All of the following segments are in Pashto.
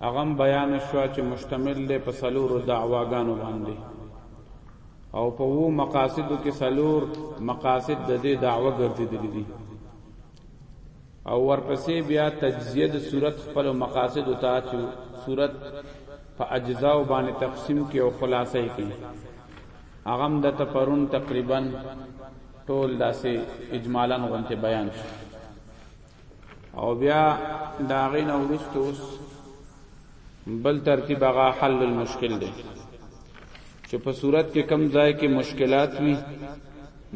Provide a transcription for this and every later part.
هغه هم بیان شوه چې مشتمل دی په څلورو دعواګانو باندې او په وو مقاصدو کې څلور مقاصد د دې دعوه ګرځېدلې دي او ورپسې بیا تجزیه د صورت خپل مقاصد ته چې صورت په اجزا باندې تقسیم کې او خلاصې کې هغه د تفرون تقریبا ټول داسې اجمالاً غونته بیان شو او بیا دا غین ورستو اوس بل ترتیب هغه حل المشکل دی چې په صورت کې کم ځای کې مشکلات وي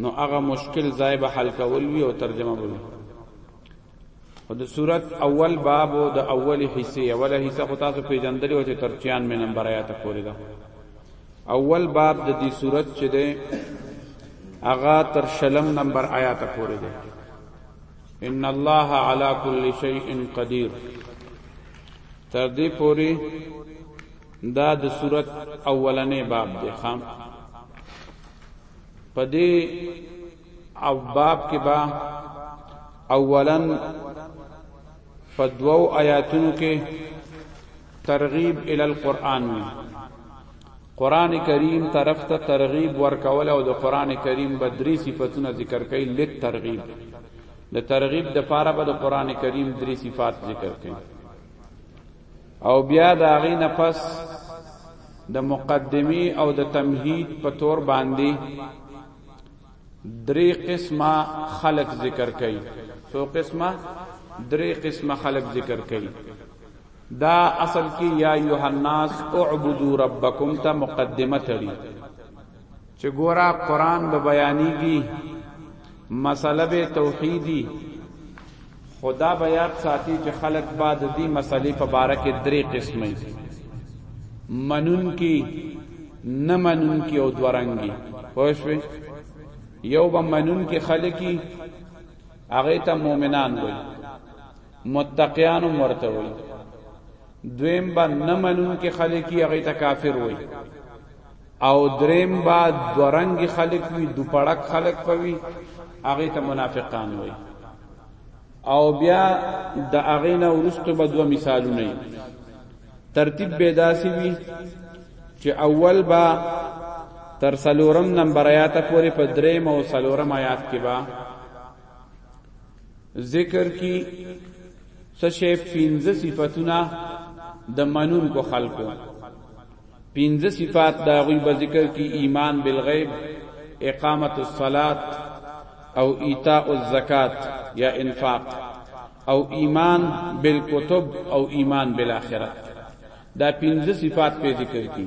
نو هغه مشکل ځای به حل کول وي او ترجمه به وي او د صورت اول باب او د اولی حصے اوله حصہ خو تاسو پیجندلی او چې تر 96 نمبر آیات پورې ده اول باب د دې صورت چې ده اغا تر شلم نمبر آیات پورې ده ان الله علی کل شیء قدیر تر دې پوری دا د صورت اولنې باب دی خام پدې او باب کې با اولن په دوو آیاتونو کې ترغیب ال القرآن وی قرآن کریم طرف ته ترغیب ورکول او د قرآن کریم به درې صفتونه ذکر کوي لید ترغیب د ترغیب د پاره به د قرآن کریم درې صفات ذکر کوي او بیا د هغې نه پس د مقدمی او د تمهید په تور باندې درې قسمه خلق ذکر کړي سو قسمه درې قسمه خلق ذکر کړي دا اصل کې یا ایها الناس اعبدوا ربکم ته مقدمه تړي چې ګورا قران به بیانېږي مسله به توحیدی خدا به یاد ساتي چې خلق بعد دې مسلې په باره کې درې قسمه منون کی نه منون کی او دورنګي پوه شئ یو به منون کی خلقی هغه ته مؤمنان وایي متقیان هم ورته وي دویم با نه منون کې خلک یې هغه ته کافر وي او دریم با دورنګ خلک وي دوپړک خلک پوي هغه ته منافقان وي او بیا د هغه نه ورستو به دوه مثالونه ترتیب به داسي وي چې اول با تر سلورم نمبر آیات پورې په دریم او سلورم آیات کې با ذکر کی سشه پینځه صفاتونه د منون کو خلقو پینځه صفات دا غوی به ذکر کی ایمان بالغیب اقامت الصلاۃ او ایتاء الزکات یا انفاق او ایمان بالکتب او ایمان بالاخره دا پینځه صفات په ذکر کی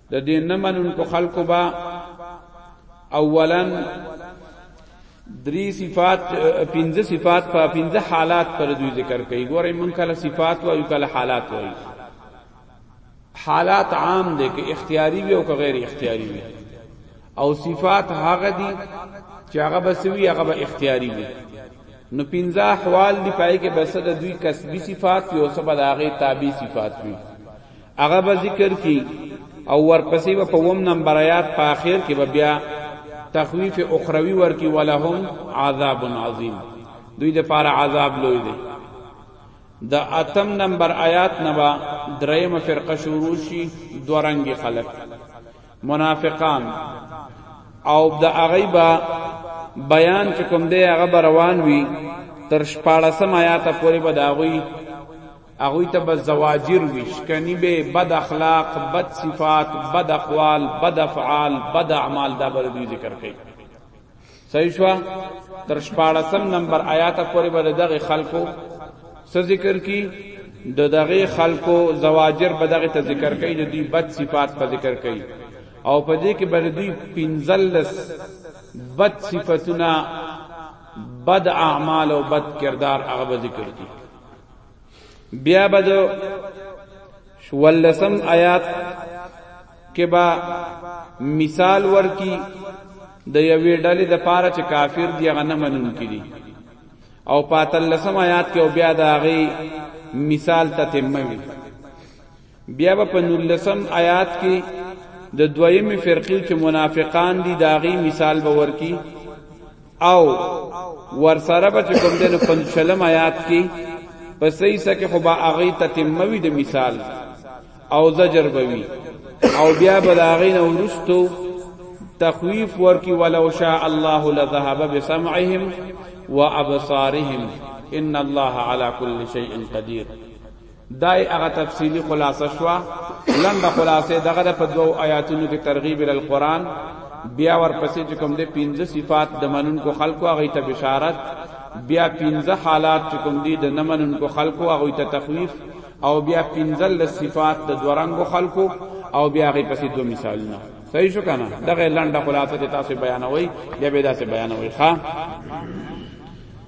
د دې نه منونکو خلکو با اولا دری صفات پنځه صفات په پنځه حالات پر دوی ذکر کوي ګورې مونږ کله صفات وایو کله حالات وایو حالات عام دي کې اختیاري وي او که غیر اختیاري وي او صفات هغه دي چې هغه بسوي هغه به اختیاري وي نو پنځه احوال دی پای کې بس د دوی کسبی صفات یو سبا د هغه تابع صفات وي هغه به ذکر کی او ورپسې به په وم نمبر آیات په اخر کې به بیا تخویف اخروی ورکی ولهم عذاب عظیم دوی د پاره عذاب لوی دی د اتم نمبر آیات نبا دریم فرقه شروع شي دورنګ خلق منافقان او د اغیبا بیان چې کوم دی هغه روان وي تر 14 آیات پورې به داوی هغوی ته به زواجر وي شکني به بد اخلاق بد صفات بد اقوال بد افعال بد اعمال دا به دوی ذکر کوي صحیح شو تر شپاړسم نمبر آیات پورې به دغه خلکو څه ذکر کی د دغه خلکو زواجر به دغه ته ذکر کوي د دوی بد صفات په ذکر کوي او په دې کې به دوی پنځلس بد صفاتونه بد اعمال او بد کردار هغه ذکر کوي بیا به د شولسم آیات کې با مثال ورکی د یوې ډلې د پاره چې کافر دی هغه نه منون کړي او پاتلسم آیات کې بیا د هغه مثال تتموي بیا به په نولسم آیات کې د دویمې فرقې چې منافقان دي داغي مثال به ورکی او ورسره به کوم دنه پنځلم آیات کې پس یې سکه خو با اغه تتموي د مثال او زجر بوي او بیا به داغي نه ورستو تخویف ورکی ولو شاء الله لذهب بسمعهم وابصارهم ان الله على كل شيء قدير دای هغه تفصیلی خلاصه شوا لنډه خلاصه دغه په دوو آیاتونو کې ترغیب ال قران بیا ورپسې چې کوم دې پنځه صفات د منونکو خلکو هغه ته بشارت بیا پنځه حالات چې کوم دې د نه منونکو خلکو هغه ته تخویف او بیا پنځل صفات د دورنګو خلکو او بیا هغه پسې دوه مثالونه صحیح شو کنه دغه لنډه خلاصه تاسو بیانوي بیا به تاسو بیانوي ښا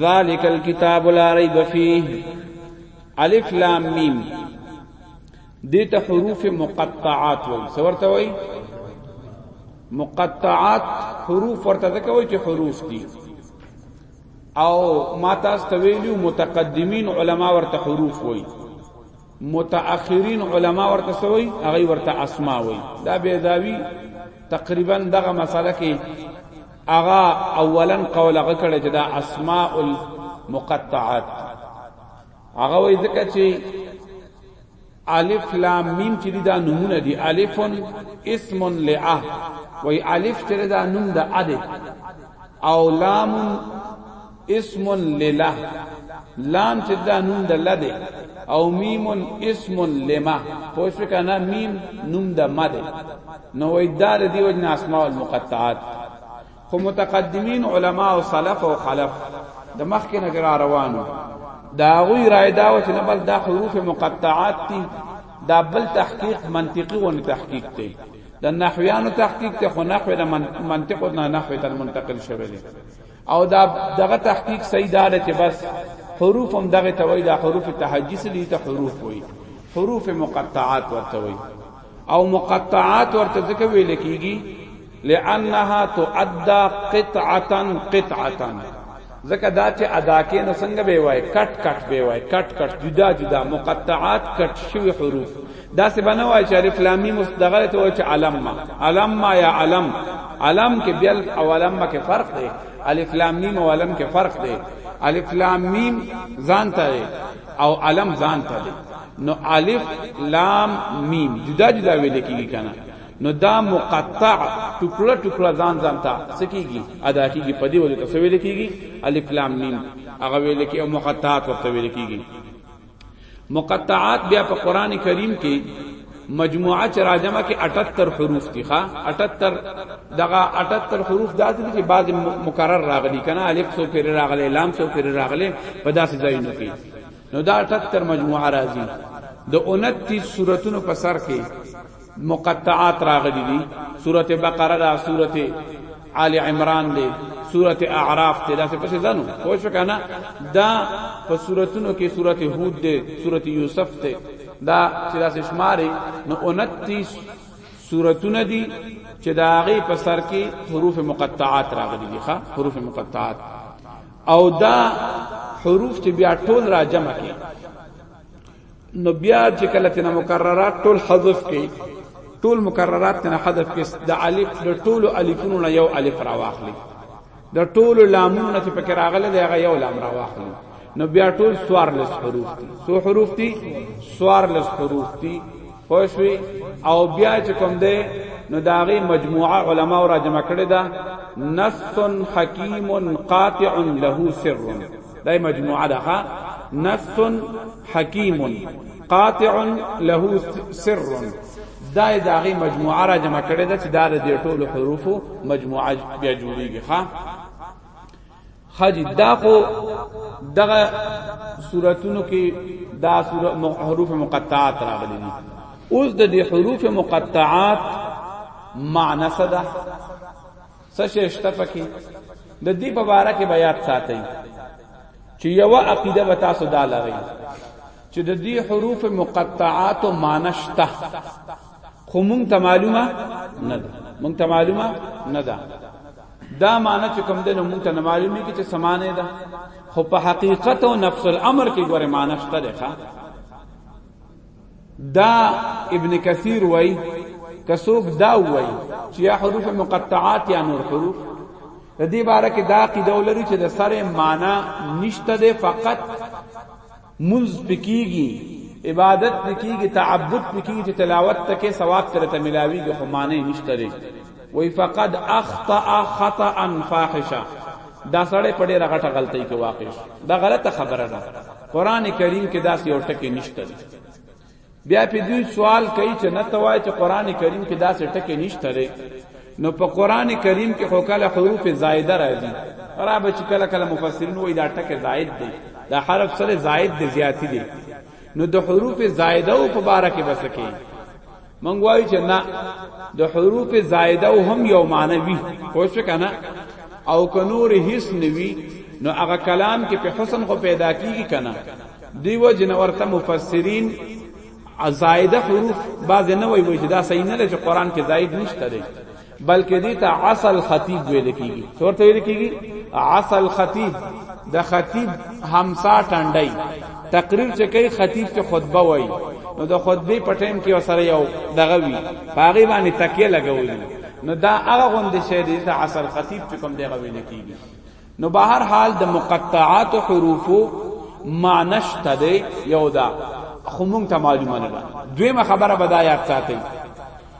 ذالک الكتاب لا ریب فیه الف لام میم دیتا حروف مقطعات وای سورته وای مقطعات حروف ورته ځکه وای چې حروف دي او ما تاسو ته ویلو متقدمین علما ورته حروف وای متأخرین علما ورته سوی هغه ورته اسماء وای دا بیزاوی تقریبا دغه مسله کې اغا اولا قول هغه کړه چې دا اسماء المقطعات هغه وایي ځکه چې الف لام میم چې دا نمونه دي الف اسم لعه وای الف چې دا نوم د اده او لام اسم لله لام چې دا نوم د لده او میم اسم لما پوه شو کنه میم نوم د مده نو وای دا د دی وجنا اسماء المقطعات خو متقدمین علما او سلف او خلف د مخکې نه را روانو دا غوی رائے دا و چې نه بل دا حروف مقطعات دي دا بل تحقیق منطقي و نه تحقیق دی د نحویانو تحقیق ته خو نحوی د منطق نه نحوی تر منتقل شوی دی او دا دغه تحقیق صحیح ده چې بس حروف هم دغه توي دا حروف تهجی سلی ته حروف وای حروف مقطعات ورته وای او مقطعات ورته ځکه ویل کیږي لانها تؤدى قطعه قطعه ځکه دا چې ادا کې نو څنګه به وای کټ کټ به وای کټ کټ جدا جدا مقطعات کټ شوی حروف دا څه بنه وای چې الف لام میم مستغله ته وای چې علم ما علم ما یا علم علم کې بیل او علم ما کې فرق دی الف لام میم او علم کې فرق دی الف لام میم ځان ته او علم ځان ته دی نو الف لام میم جدا جدا ویل کیږي کنه نو دا مقطع ټوکړه ټوکړه ځان ځان ته سکیږي ادا کیږي په دې وجه ته ویل کیږي الف لام میم هغه ویل کې او مقطعات ورته ویل کیږي مقطعات بیا په قران کریم کې مجموعه چې راجمه کې 78 حروف دي ښا 78 دغه 78 حروف داسې دي چې بعض مکرر راغلي کنه الف سو پیر راغلي لام سو پیر راغلي په داسې ځایونو کې نو دا 78 مجموعه راځي د 29 سوراتونو په سر کې مقطعات راغلي دي سورته بقره دا سورته آل عمران دی سورته اعراف ته دا څه پسې ځانو خو شو کنه دا په سوراتونو کې سورته هود دی سورته یوسف ته دا چې دا شمارې نو 29 سوراتونه دي چې دا غي په سر کې حروف مقطعات راغلي دي ښا حروف مقطعات او دا حروف چې بیا ټول را جمع کې نو بیا چې کله تینا مکررات ټول حذف کړي ټول مکررات تینا حذف کړي د الف د ټول الفونو نه یو الف را واخلي د ټول لامونو نه چې پکې راغلي دی هغه یو لام را واخلي نو بیا ټول سوار لس حروف دي سو حروف دي سوار لس حروف دي خوشوي او بیا چې کوم دی نو داغه مجموعه علما را جمع کړي دا نص حکیم قاطع له سر دای مجموعه ده نفس حکیم قاطع له سر دا داغه مجموعه را جمع کړي دا چې دا د ټولو حروفو مجموعه بیا جوړیږي ها خاجی دا خو دغه صورتونو کې دا حروف مقطعات راغلي دي اوس د دې حروف مقطعات معنی صدا څه شی شته پکې د دې په باره کې بیا ساتي چې یو عقیده به تاسو دا لرئ چې د دې حروف مقطعات او مانشته خو مونږ ته معلومه نه ده مونږ ته معلومه نه ده دا معنی چې کوم دنو مونږ ته نه معلومه کې چې سمانه ده خو په حقیقت او نفس الامر کې ګوره مانشته ده دا ابن کثیر وای کسوک دا وای چې یا حروف مقطعات یا نور حروف د دې باره کې دا قیده ولري چې د سره معنا نشته ده فقط منز پکیږي عبادت پکیږي تعبد پکیږي چې تلاوت تکې ثواب سره ته ملاویږي خو معنی نشته ده وای فقد اخطا خطا فاحشه دا سړی په ډیره غټه غلطۍ کې واقع شو دا غلطه خبره ده قران کریم کې داسې یو ټکی نشته دی بیا په دوی سوال کوي چې نه توای چې قران کریم کې داسې ټکی نشته دی نو په قران کریم کې خو کله حروف زائده راځي را به چې کله کله مفسرین وایي دا ټکی زائد دی دا حرف سره زائد دی زیاتی دی نو د حروف زائده او په باره کې بسکه مونږ وایو چې نه د حروف زائده او هم یو معنی وی خو څه کنه او کنور هیڅ نوی نو هغه کلام کې په حسن خو پیدا کیږي کنه دیو جنورته مفسرین زائده حروف بعض نه وی وی چې دا صحیح نه لږ قران کې زائد نشته دی بلکې دې ته عسل خطیب ویل کیږي څه ورته ویل کیږي عسل خطیب د خطیب همسا ټنډای تقریر چې کوي خطیب چې خطبه وایي نو د خطبه په ټیم کې وسره یو دغه وی پاغي باندې تکیه لګولې نو دا هغه غوند شی دی ته عسل خطیب چې کوم دغه ویل کیږي نو به هر حال د مقطعات حروفو معنی شته دی یو دا خو مونږ ته معلومه نه ده دویمه خبره بدایات ساتي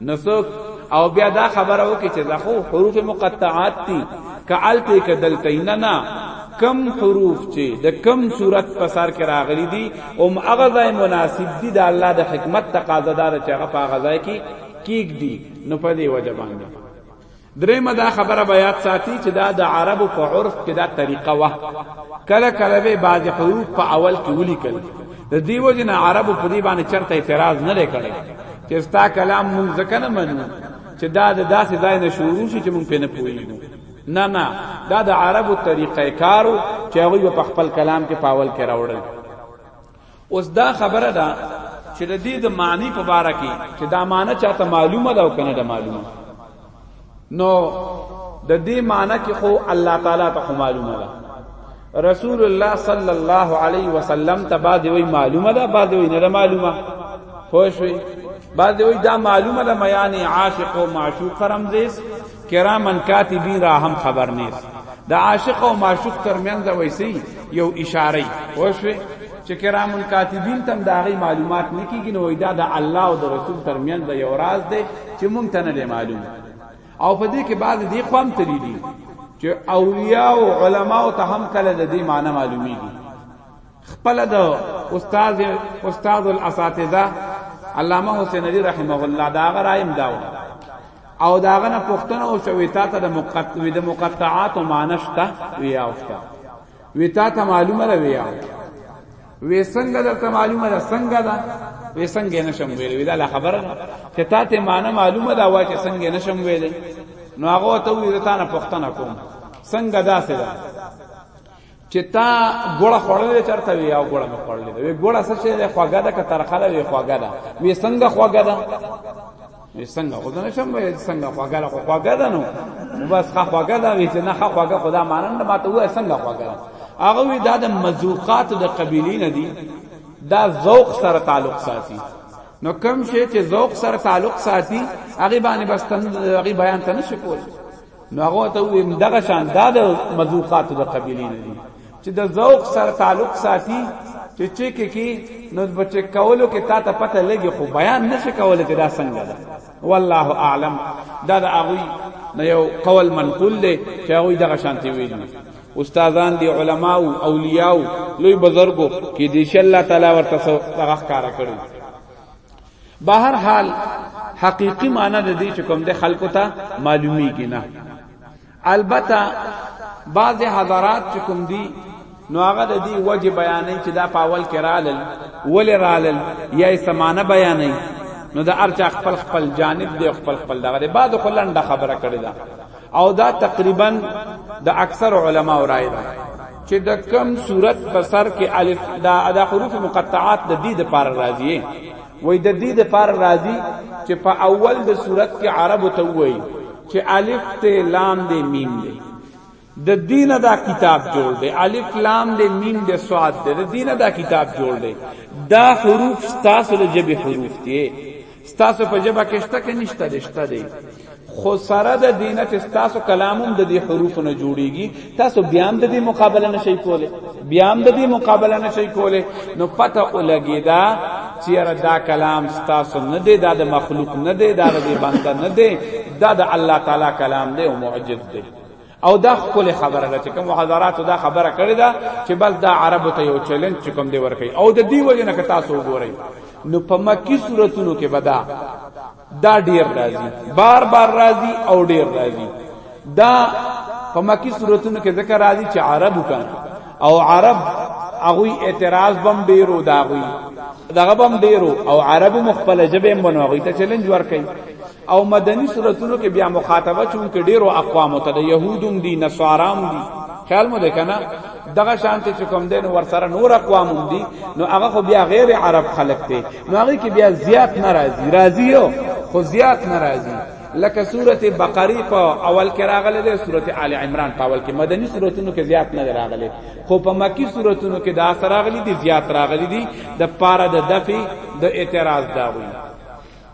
نسوک او بیا دا خبره وکړي چې دا خو حروف مقطعات دي کالته کدلته نه نه کم حروف چې د کم صورت په سر کې راغلي دي او هغه ځای مناسب دي د الله د حکمت تقاضا دار چې هغه په هغه ځای کې کیګ دي نو په دې وجه باندې دریمه دا خبره به یاد ساتي چې دا د عربو په عرف کې دا طریقه وه کله کله به بعض حروف په اول کې ولیکل د دیو جن عربو په دې باندې چرته اعتراض نه لري چې ستا کلام مونږ ځکه نه منو چې دا د داسې ځای نه شروع شي چې مونږ په نه پوهیږو نه نه دا د عربو طریقې کارو چې هغه په خپل کلام کې پاول کې راوړل اوس دا خبره ده چې د دې د معنی په باره کې چې دا معنی چاته معلومه ده او کنه ده معلومه نو د دې معنی کې خو الله تعالی ته معلومه ده رسول الله صلی الله علیه وسلم ته بعد وی معلومه ده بعد وی نه معلومه خوش وی بعد وی دا معلومه ده میان عاشق او معشوق رمزیس کراما کاتبین را هم خبر نیست د عاشق او معشوق ترمنځ ویسی یو اشاره وشوه چې کرام الکاتبین تم داغي معلومات نکیږي نو دا د الله او د رسول ترمنځ یو راز دی چې مونږ ته نه معلوم او په دې کې بعض دې قوم تللی دي چې اولیاء او علما او ته هم کله د دې معنی معلومیږي خپل د استاد استاد الاساتذه علامه حسین علی رحمه الله دا غرایم داو او داغه نه پښتنه او شویتا ته د مقطع د مقطعات مانشتا ویاوستا ویتا ته معلومه را ویاو وی څنګه درته معلومه ده څنګه ده وی څنګه نشم ویل وی دا خبره ده چې تا ته معنی معلومه ده وای چې څنګه نشم ویل نو هغه ته وی ته نه پښتنه کوم څنګه داسې ده چې تا ګوړه خوړلې چرته وی او ګوړه مې خوړلې وی ګوړه څه شي ده خوګه ده که ترخه ده وی خوګه ده وی څنګه خوګه ده وی څنګه خو نه شم وی څنګه خوګه ده خوګه ده نو بس خا خوګه ده وی چې نه خا خوګه خدا مانند ماته وای څنګه خوګه ده هغه وی دا د مذوقات د قبیلې نه دي دا ذوق سره تعلق ساتي نو کم شي چې ذوق سره تعلق ساتي هغه باندې بس تن هغه بیان ته نشي کولای نو هغه ته ویم دغه شان دا د مذوقات د قبیلې نه دي چې د ذوق سره تعلق ساتي چې چې کې کې نو بچ کولو کې تا ته پته لګي خو بیان نشي کولای چې دا څنګه ده والله اعلم دا د هغه نه یو قول منقول دی چې هغه دغه شان تی ویل استادان دی علما او اولیاء لوی بزرګو کې دې شي الله تعالی ورته هغه ښکارا کړی بهر حال حقيقي معنی د دې چې کوم د خلکو ته معلومیږي نه البته بعض حضرات چې کوم دي نو هغه د دې وجه بیانې چې دا پاول کې رالل ول رالل یا سمانه بیانې نو د ارچا خپل خپل جانب دی خپل خپل دغه بعد خلنده خبره کړی دا او دا تقریبا د اکثر علما رائے ده چې د کم صورت په سر کې الف دا د حروف مقطعات د دې د پار راځي وې د دې د پار راځي چې په اول د صورت کې عرب ته وایي چې الف ته لام دې میم دې د دین دا کتاب جوړ دی الف لام دې میم دې صاد دې د دین دا کتاب جوړ دی دا حروف تاسو له جبه حروف دي ستاسو په جبه کې شته کې نشته دي شته دي خو سره د دینه چې ستاسو کلاموم د دې حروف نه جوړیږي تاسو بیا هم د دې مقابله نشئ کوله بیا هم د دې مقابله نشئ کوله نو پته ولګی دا چیرې دا کلام ستاسو نه دی دا د مخلوق نه دی دا د بنده نه دی دا د الله تعالی کلام دی او معجز دی او دا خپل خبره ده چې کوم حضرات دا خبره کړې ده چې بس دا عربو ته یو چیلنج چې کوم دی ورکي او د دې وجه نه کتا سو ګورئ نو په مکی صورتونو کې بدا دا ډیر راځي بار بار راځي او ډیر راځي دا په مکی صورتونو کې ذکر راځي چې عربو کان او عرب هغه اعتراض بم ډیرو داغوي دغه بم ډیرو او عربو مخبل جبه منوغي ته چیلنج ورکي او مدنی صورتونو کې بیا مخاطبه چون کې ډیرو اقوامو ته د يهودوم دي نصارام دي خیال مو ده کنه دغه شانتی چې کوم دین ور سره نور اقوام دي نو هغه خو بیا غیر عرب خلق دي نو هغه کې بیا زیات ناراضي راضي یو خو زیات ناراضي لکه سورته بقره په اول کې راغله ده سورته آل عمران په اول کې مدني سوراتونو کې زیات نه راغله خو په مکی سوراتونو کې دا سره راغلي دي زیات راغلي دي د پاره د دفي د اعتراض دا وي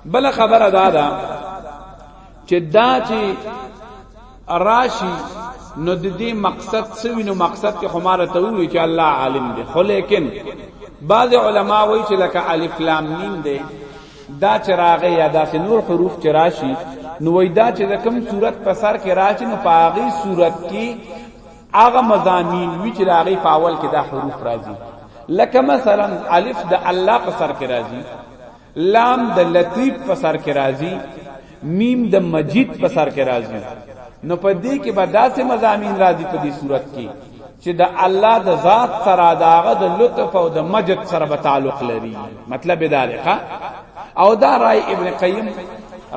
بل خبره دا ده چې دا چې راشي نو د دې مقصد څه وینو مقصد کې خماره ته وی چې الله عالم دی خو لیکن بعض علما وایي چې لکه الف لام میم دی دا چې راغی یا دا چې نور حروف چې راشي نو وای دا چې د کوم صورت په سر کې راشي نو په هغه صورت کې هغه مضامین وی چې راغی په اول کې دا حروف راځي لکه مثلا الف د الله په سر کې راځي لام د لطیف په سر کې راځي میم د مجید په سر کې راځي نو په دې کې به داسې مزامین راځي په دې صورت کې چې د الله د ذات سره داغه د لطف او د مجد سره به تعلق لري مطلب دا دی او دا رائے ابن قیم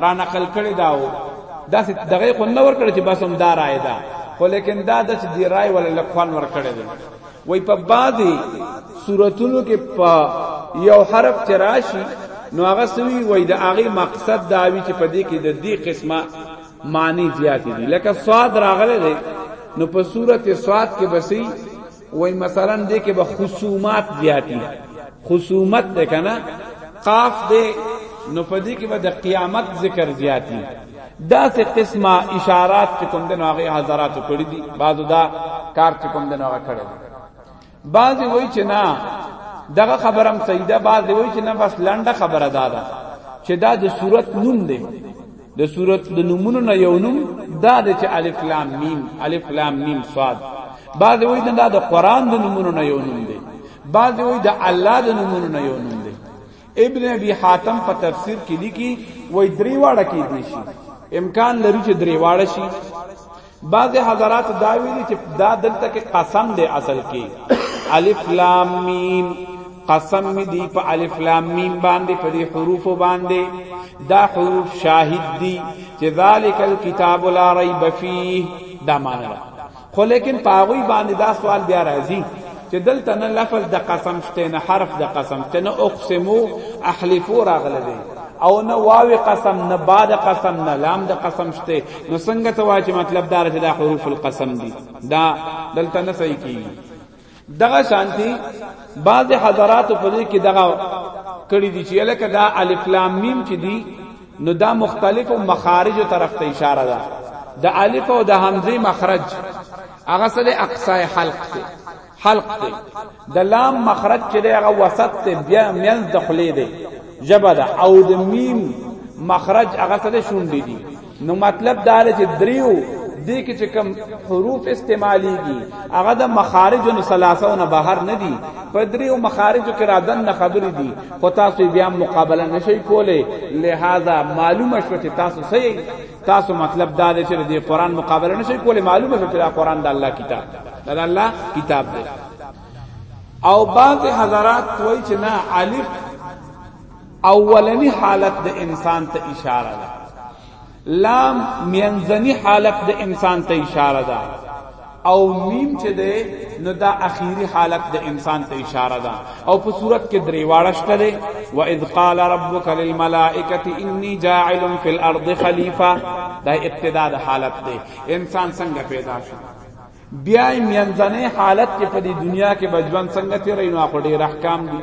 را نقل کړی داو دا چې دغه خو نور کړی چې بس هم دا رائے ده خو لیکن دا د دې رائے ول لکوان ور کړی دی وای په بعضی صورتونو کې په یو حرف تراشی نو هغه سوی وای د هغه مقصد دا وی چې په دې کې د دې قسمه معنی زیات دي لکه صاد راغله ده نو په صورت صاد کې بسی وای مثلا دې کې به خصومات زیات دي خصومت ده کنه قاف دې نو په دې کې به د قیامت ذکر زیات دي دا سه قسمه اشارات چې کوم دنو هغه حضرات کړی دي بعضو دا کار چې کوم دنو هغه کړی بعضی وای چې نه دغه خبرم سیده بعضی وای چې نه بس لنډه خبره دادا چې دا د صورت نوم دی د صورت د نمونو نه یو نوم دا د چې الف لام میم الف لام میم صاد بعض وی دا د قران د نمونو نه یو نوم دی بعض وی د الله د نمونو نه یو نوم دی ابن ابي حاتم په تفسیر کې لیکي وای درې واړه کې دي شي امکان لري چې درې واړه شي بعض حضرات دا ویلي چې دا دلته کې قسم دی اصل کې الف لام میم قسم می دی په الف لام میم باندې په دې حروف باندې دا حروف شاهد دی چې ذالک الكتاب لا ریب فیه دا معنی خو لیکن په هغوی باندې دا سوال بیا راځي چې دلته نه لفظ د قسم شته نه حرف د قسم شته نه اقسمو احلفو راغلی دی او نه واو قسم نه بعد قسم نه لام د قسم شته نو څنګه ته واجب مطلب دار چې دا حروف القسم دي دا دلته نه صحیح کیږي دغه شانتی بعض حضرات په دې کې دغه کړي دي چې لکه دا الف لام میم چې دي نو دا مختلفو مخارج طرف ته اشاره ده د الف او د همزه مخرج هغه سره اقصای حلق ته حلق ته د لام مخرج چې دی هغه وسط ته بیا منځ د خلی دی ژبه ده او د میم مخرج هغه سره شونډې دي نو مطلب دا دی چې دریو دې کې چې کم حروف استعماليږي هغه د مخارج نو ثلاثه نه بهر نه دي په دریو مخارج کې را دن نه خبرې دي خو تاسو بیا مقابله نشئ کوله لہذا معلومه شو چې تاسو صحیح تاسو مطلب دا دی چې د قران مقابله نشئ کوله معلومه شو چې دا قران د الله کتاب دا الله کتاب دی او بعض حضرات وایي چې نه الف اولنی حالت د انسان ته اشاره ده لام مینځنی حالت د انسان ته اشاره ده او میم چې ده نو دا اخیری حالت د انسان ته اشاره ده او په صورت کې درې واړه شته ده و اذ قال ربک للملائکه انی جاعل فی الارض خلیفہ دا ابتدا د حالت ده انسان څنګه پیدا شو بیا مینځنه حالت کې په دې دنیا کې بجوان څنګه تیرې نو خو ډیر احکام دي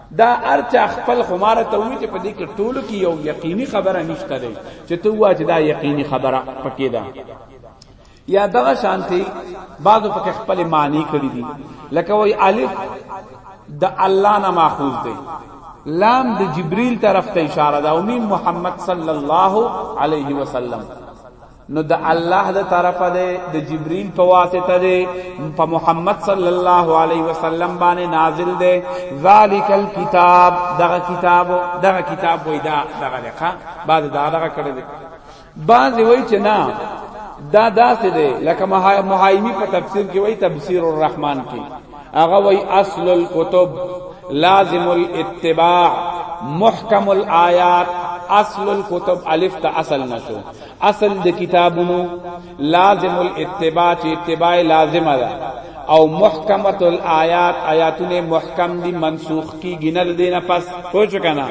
دا ارچا خپل خماره ته وی چې په دې کې ټولو کې یو یقیني خبره نشته دی چې ته وا چې دا یقیني خبره پکې ده یا دغه شانتي بعضو پکې خپل معنی کړی دي لکه وای الف د الله نه ماخوذ دی لام د جبريل طرف ته اشاره ده او مين محمد صلی الله علیه وسلم نو د الله د طرفه ده د جبريل په واسطه ده په محمد صلی الله علیه وسلم باندې نازل ده ذالک الكتاب دغه کتاب دغه کتاب وای دا دغه لقا بعد دا دغه کړه ده بعض وای چې نه دا داسې ده لکه محایمی په تفسیر کې وای تفسیر الرحمن کې هغه وای اصل الكتب لازم الاتباع محکم الآیات اصل الكتب الف تا اصل نشو اصل د کتابونو لازم الاتباع چې اتباع لازمه ده او محکمت الآیات آیاتونه محکم دي منسوخ کی گنل دینا پس پوچ کنا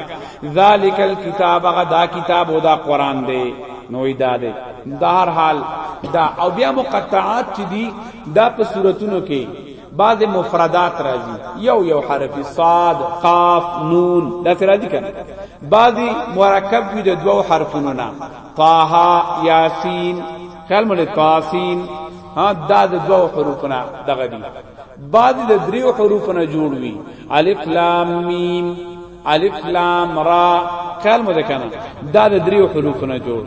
ذالک الكتاب غدا کتاب او دا قران دی نو دا دی دا هر حال دا او بیا مقطعات چې دي دا په صورتونو کې بعض مفردات راځي یو یو حرف صاد قاف نون دا راځي کنه بعضی مرکب وي د دوو حرفونو نه طه یاسین خیال مله طاسین ها دا د دوو حروفو نه دغه دي بعضی د دریو حروفو نه جوړ وي الف لام میم الف لام را خیال مله کنه دا د دریو حروفو نه جوړ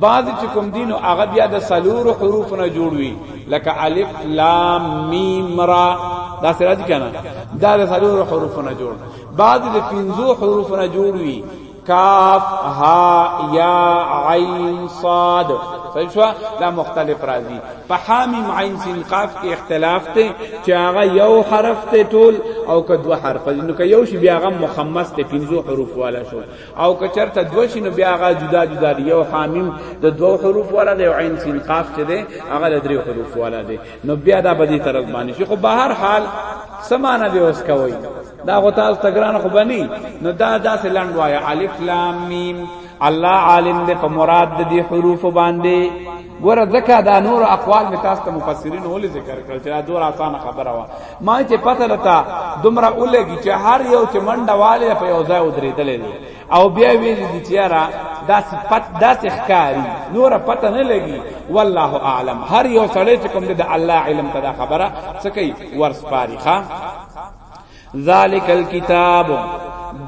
بعض چې کوم دینو هغه بیا د سلور حروف نه جوړ وي لکه الف لام میم را دا سره دي کنه دا د سلور حروف نه جوړ بعض د پنځو حروف نه جوړ وي کاف ها یا عین صاد صحیح شو دا مختلف راځي په حامیم عین سین قاف کې اختلاف ته چې هغه یو حرف ته ټول او که دوه حرف نو که یو شی بیا هغه مخمس ته پنځو حروف والا شو او کچرته دو شي نو بیا هغه جدا جدا دی یو حامیم د دوو حروف والا دی او عین سین قاف چې دی هغه د دریو حروف والا دی نو بیا دا بدی طرف باندې شي خو به هر حال سمانه دی اوس کوي دا غو تاسو تګران خو بني نو دا داسې لاند وای الف لام میم الله عالم دې په مراد دې حروف باندې ګوره ځکه دا نور اقوال می تاسو ته مفسرین ولې ذکر کړل چې دا دور آسان خبره وا ما چې پته لتا دومره اولګي چې هر یو چې منډه والي په یو ځای ودرېدلې دي او بیا ویل دي چې یارا داس پت داس ښکاری نور پته نه لګي والله اعلم هر یو سړی چې کوم د الله علم ته دا خبره سکی ورس پاریخه ذالک الكتاب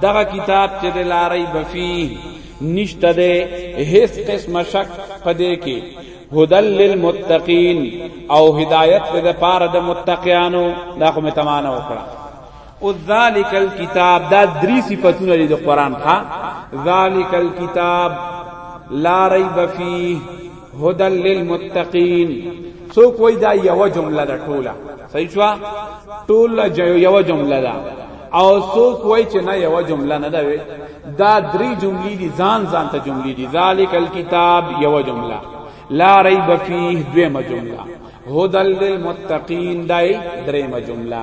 دغه کتاب چې د لارې بفی نشته ده هیڅ قسم شک پدې کې هدل للمتقین او هدایت د پاره د متقیانو دا خو متمانه وکړه او ذالک الكتاب دا دری صفاتونه لري د قران ښا ذالک الكتاب لا ریب فیه هدل للمتقین سو کوئی دا یو جمله ده ټوله صحیح شو ټوله یو جمله ده او سو کوئی چې نه یو جمله نه ده دا درې جملې دي ځان ځان ته جملې دي ذالک الکتاب یو جمله لا ریب فیه دویمه جمله هدل للمتقین دای دریمه جمله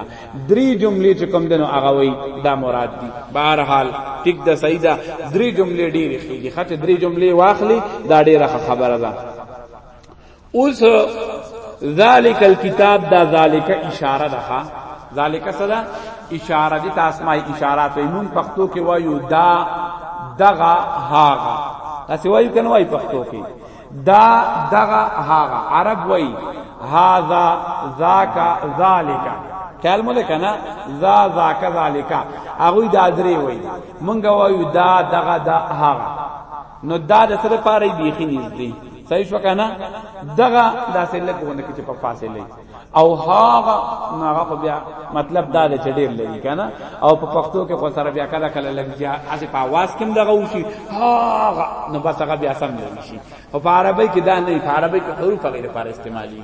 درې جملې چې کوم دنو هغه وای دا مراد دي بهر حال ټیک د سیدا درې جملې ډېرې خېږي خاطر درې جملې واخلي دا ډېره خبره ده اوس ذالک الكتاب دا ذالک اشاره ده ذالک صدا اشاره دي تاسو ما اشاره په نوم پښتو کې وایو دا دغه هاغه تاسو وایو کنه وای پښتو کې دا دغه هاغه عرب وای هاذا ذاک ذالک خیال مو ده کنه ذا ذاک ذالک هغه دا درې وای مونږ وایو دا دغه دا هاغه نو دا د سره پاره بیخي نږدې صحیح شو کنه دغه داسې لګونه کې په فاصله او هاغه ناغه خو بیا مطلب دا دی چې ډیر لري کنه او په پښتو کې خو سره بیا کله کله لګیا اسی په आवाज کې دغه وشي هاغه نو بس هغه بیا سم لري شي او په عربی کې دا نه په عربی کې حروف غیر پر استعمالي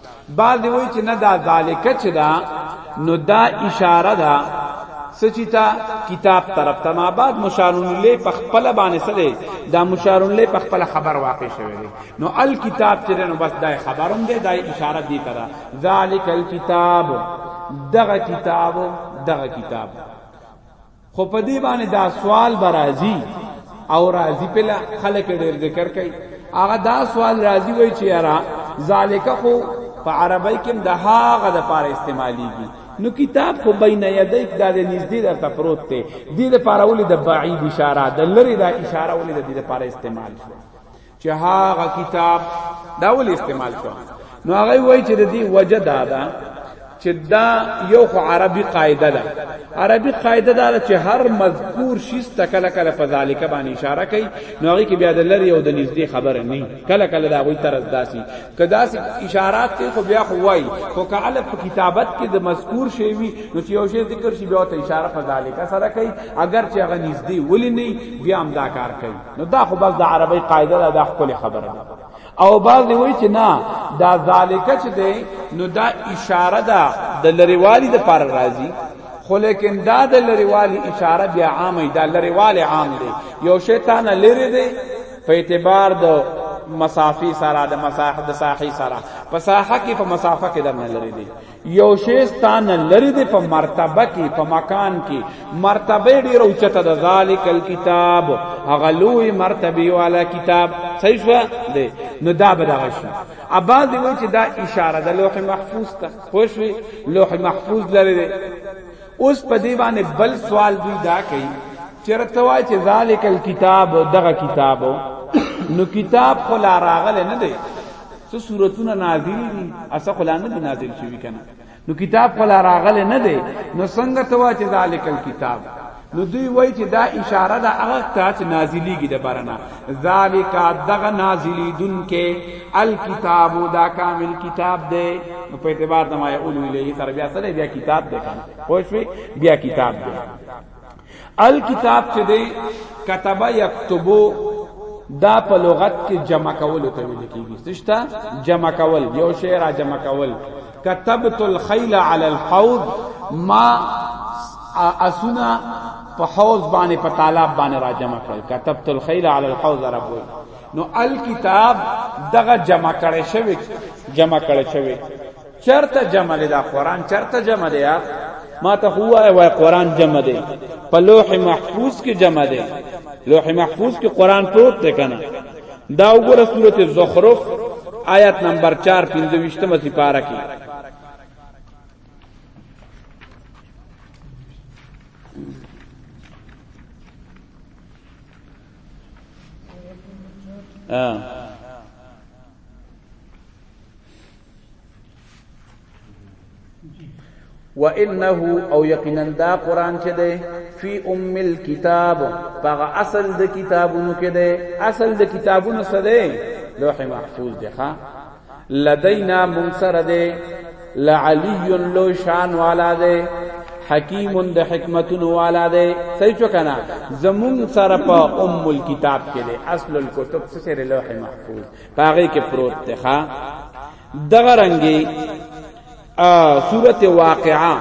بعضی وای چې نه دا ذالک چې دا نو دا اشاره ده سچتا کتاب طرف ته ما بعد مشارون له په خپل باندې سره دا مشارون له په خپل خبر واقع شوی دی نو الکتاب چې نو بس دا خبروم دی دا اشاره دی ترا ذالک الکتاب دغه کتاب دغه کتاب خو په دې باندې دا سوال برازي او راضی په خلک ډیر ذکر کوي هغه دا سوال راضی وای چې یارا ذالک خو په عربی کې د هاغه د پاره استعمالیږي نو کتاب خو بین یدیک د نږدې د تفروت ته دې لپاره ولې د بعید اشاره د لری د اشاره ولې د دې لپاره استعمال شو چې هغه کتاب دا ول استعمال شو نو هغه وای چې د دې وجه دا ده چې دا یو خو عربي قاعده ده عربي قاعده دا ده چې هر مذکور شی تکله کله په ذالک باندې اشاره کوي نو هغه کې بیا د لری او د نږدې خبره نه کله کله دا غوي طرز داسي کدا سي اشارات کې خو بیا خو وای خو کله په کتابت کې د مذکور شی وي نو چې یو شی ذکر شي بیا ته اشاره په ذالک سره کوي اگر چې هغه نږدې ولې نه بیا هم دا کار کوي نو دا خو بس د عربی قاعده ده دا خپل خبره ده او بعض دی وای چې نه دا ذالک چې دی نو دا اشاره ده د لریوالی د پر راضی خو لیکن دا د لریوالی اشاره بیا عامه ده لریوالی عام دی یو شیطان لری دی په اعتبار د مسافی سره د مساحه د ساحه سره په ساحه کې په مسافه کې درنه لري دي یو شی ستان لری دی په مرتبه کې په مکان کې مرتبه ډیر اوچته ده ذالک الكتاب هغه لوی مرتبه والا کتاب صحیح شو دی نو دا به دغه شو ابا دی وی چې دا اشاره ده لوح محفوظ ته خوش وی لوح محفوظ لری دی اوس په دی باندې بل سوال دوی دا کوي چرته وای چې ذالک الكتاب دغه کتابو نو کتاب خلا راغله نه دی څه صورتونه نازل دي اسه خلا نه نازل شوی کنه نو کتاب خلا راغله نه دی نو څنګه توا چې ذالک الكتاب نو دوی وای چې دا اشاره ده هغه ته چې نازلېږي د برنا ذالک دغه نازلې دن کې الکتاب دا کامل کتاب دی نو په اعتبار د ما یقول الیه تر بیا سره بیا کتاب ده کنه پوه شئ بیا کتاب ده الکتاب چې دی کتب یکتبو دا په لغت کې جمع کول ته ویل کیږي سشتا جمع کول یو شی را جمع کول كتبت الخيل على الحوض ما اسنا په حوض باندې په تالاب باندې را جمع کړل كتبت الخيل على الحوض رب نو الكتاب دغه جمع کړي شوی جمع کړي شوی چرته جمع دی دا قران چرته جمع دی یار ما ته هوا وای قران جمع دی په لوح محفوظ کې جمع دی لوح محفوظ کې قران پروت دی کنه دا وګوره سورته زخرف آیت نمبر 4 25مه سپاره کې اه وانه او یقینا دا قران چې ده فی ام الكتاب فغه اصل د کتابونو کې ده اصل د کتابونو څه ده لوح محفوظ ده ها لدینا منصر ده لعلی لو شان والا ده حکیم د حکمتونو والا ده صحیح چو کنه زمون سره په ام الكتاب کې ده اصل الكتب سره لوح محفوظ پاغه کې پروت دی ښا دغه رنګي سورته واقعا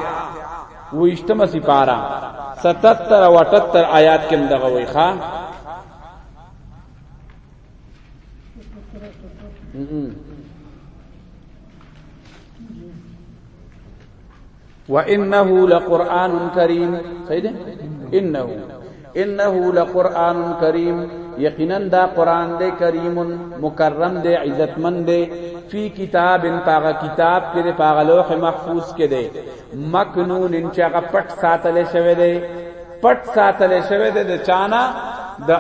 ویشتمه سپارا 77 او 78 آیات کې دغه وی ښا Mm-mm. وانه لقران کریم صحیح ده انه انه لقران کریم یقینا دا قران دے کریم مکرم دے عزت مند دے فی کتاب ان پاغه کتاب کې پاغه لوح محفوظ کې دے مکنون ان چې هغه پټ ساتل شوی دے پټ ساتل شوی دے د چانا د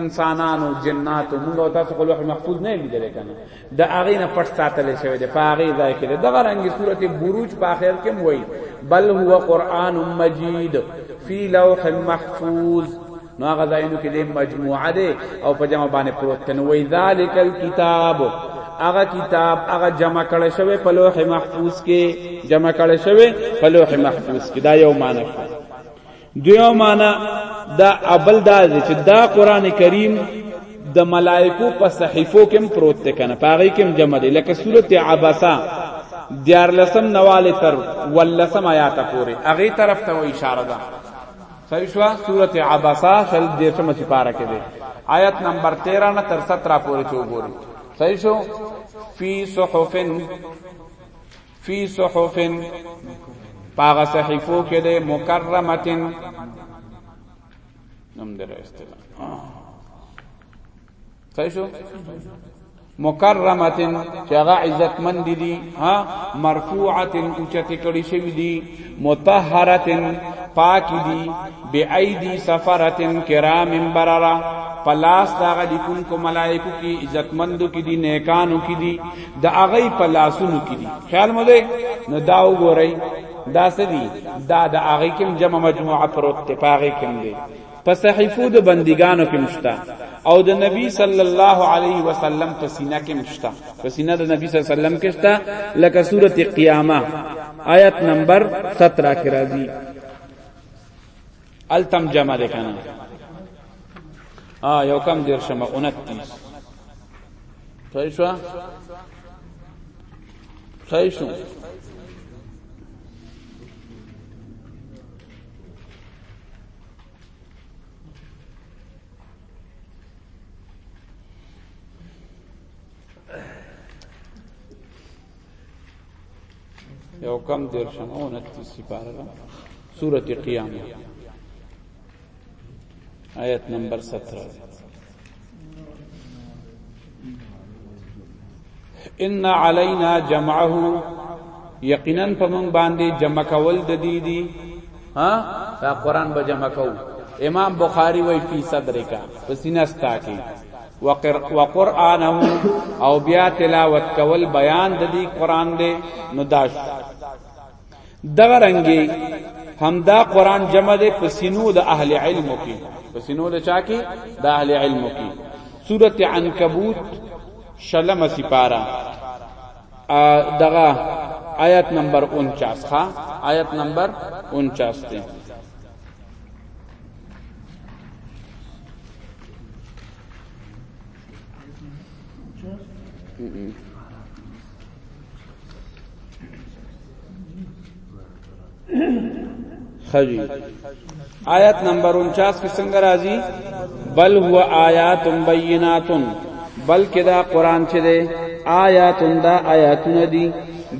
انسانانو جناتو موږ تاسو خو لوح محفوظ نه لیدل کنه د هغه نه پټ ساتل شوی دی په هغه ځای کې دغه رنګي سورته بروج په اخر کې موي بل هو قران مجید فی لوح محفوظ نو هغه ځایونو کې د مجموعه ده او په جمع باندې پروت دی نو وی ذالک الكتاب هغه کتاب هغه جمع کړی شوی په لوح محفوظ کې جمع کړی شوی په لوح محفوظ کې دا یو معنی دیو معنا دا ابل دا چې دا قران کریم د ملائکو په صحیفو کې پروت دی کنه پاغي کې جمع دی لکه سورته عبسا دیار لسم نواله تر ولسم آیات پورې هغه طرف ته اشاره ده صحیح شو سورته عبسا شل دیشم چې پارا کې دی آیت نمبر 13 نه تر 17 پورې چوغوري صحیح شو فی صحف فی صحف پاغه صحیفو کې ده مکرمتن نوم دره استلا صحیح شو مکرمتن چې هغه عزت مند دي ها مرفوعتن اوچته کړي شوی دي مطهرتن پاک دي بی ایدی سفرتن کرام بررا پلاس داغه لیکون کو ملائکو کی عزتمندو کی دی نیکانو کی دی د هغه په لاسونو کې دي خیال مو دی نو دا وګورئ دا سدي دا د هغه کوم جمع مجموعه پروت ته پاغه کوم دی په صحیفو د بندګانو کې مشتا او د نبی صلی الله علیه وسلم په سینه کې مشتا په سینه د نبی صلی الله علیه وسلم کې مشتا لکه سورته قیامه آیت نمبر 17 کې راځي التم جمع ده کنه ا یو کم دیر شمه 29 صحیح شو صحیح شو یو کم دیر شم او نتیس سپاره ده سورت قیامه آیت نمبر سترہ ان علینا جمعه یقینا پمن باندې جمع کول د دی دی ها دا قران به جمع کو امام بخاری وای فی صدر کا پسینه ستا کی وقرآنه او بیا تلاوت کول بیان د دې قران دی نو داش دغه رنګي همدا قران جمع ده پسینو د اهل علم کې پسینو د چا کې د اهل علم کې سوره عنکبوت شلم سپارا دغه آیت نمبر 49 ها آیت نمبر 49 ته خجی آیت نمبر 49 کې څنګه راځي بل هو آیات بینات بلکې دا قران چې دی آیات دا آیاتونه دي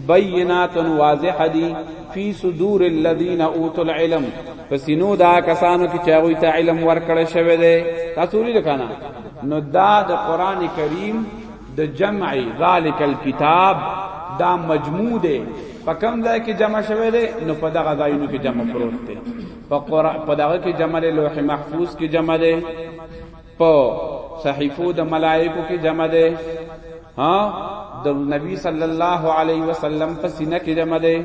بینات واضح دي فی صدور الذین اوتوا العلم فسینو دا کسانو کی چاوی ته علم ورکړی شوی دی تاسو لري کنه نو دا د قران کریم د جمع ذالک الكتاب دا مجموع دی په کوم ځای کې جمع شوی دی نو په دغه ځایونو کې جمع پروت دی په قران په دغه کې جمع لوح محفوظ کې جمع دی په صحیفو د ملائکو کې جمع ده ها د نبی صلی الله علیه وسلم په سینه کې جمع ده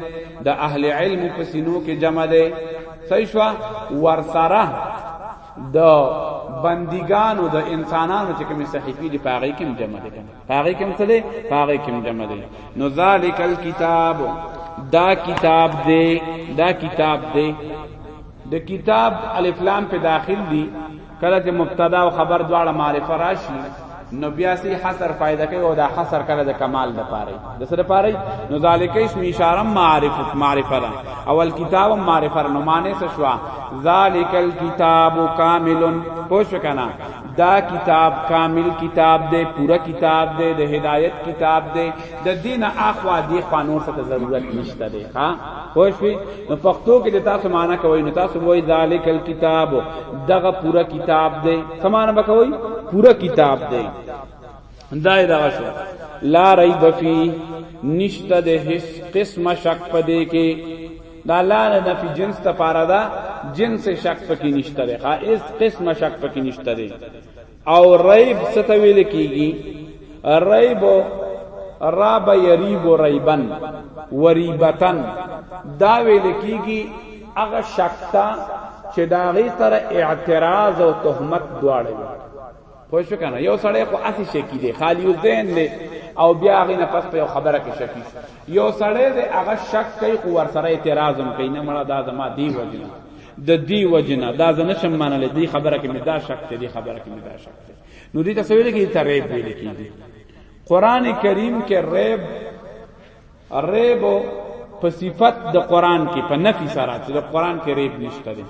د اهل علم په سینو کې جمع ده صحیح شو ورسره د بندګانو د انسانانو چې کوم صحیفې دي پاغې کوم جمع دي پاغې کوم څه دي پاغې کوم جمع دي نو ذالک الکتاب دا کتاب دی دا کتاب دی د کتاب الف لام په داخل دي کله چې مبتدا او خبر دواړه معرفه راشي نو بیا سی حصر فائدہ کوي او دا حصر کله د کمال د پاره د سره پاره نو ذالک اسم اشاره معرف معرفه را اول کتاب معرفه نو معنی څه شو ذالک الكتاب کامل پوښ کنا دا کتاب کامل کتاب دی پورا کتاب دی د هدایت کتاب دی د دین اخوا دی قانون څخه ضرورت نشته دی ها پوه شوي نو پښتو کې د تاسو معنا کوي نو تاسو وایي ذالک الکتاب دغه پورا کتاب دی سمانه به کوي پورا کتاب دی دا دغه شو لا ریب فی نشته د هیڅ قسمه شک پدې کې دا لا نه فی جنس ته پاره دا جنس شک پکې نشته دی هیڅ قسمه شک پکې نشته دی او ریب څه ته ویل کیږي ریب راب یریب ریبن وریبتن دا ویل کیږي هغه شکتا چې دا غي تر اعتراض او تهمت دواړه خو شو کنه یو سړی خو اسی شکی دی خالی یو ذهن دی او بیا غي نه پس په خبره کې شکی یو سړی دی هغه شک کوي خو ور سره اعتراض هم کوي نه مړه دا زما دی وجه د دې وجنه دا زنه شم منل دې خبره کې مدا شک ته دې خبره کې مدا شک ته نو دې تاسو ویل کې ته ریب ویل کېږي قران کریم کې ریب ریب په صفت د قران کې په نفي سره چې د قران کې ریب نشته دې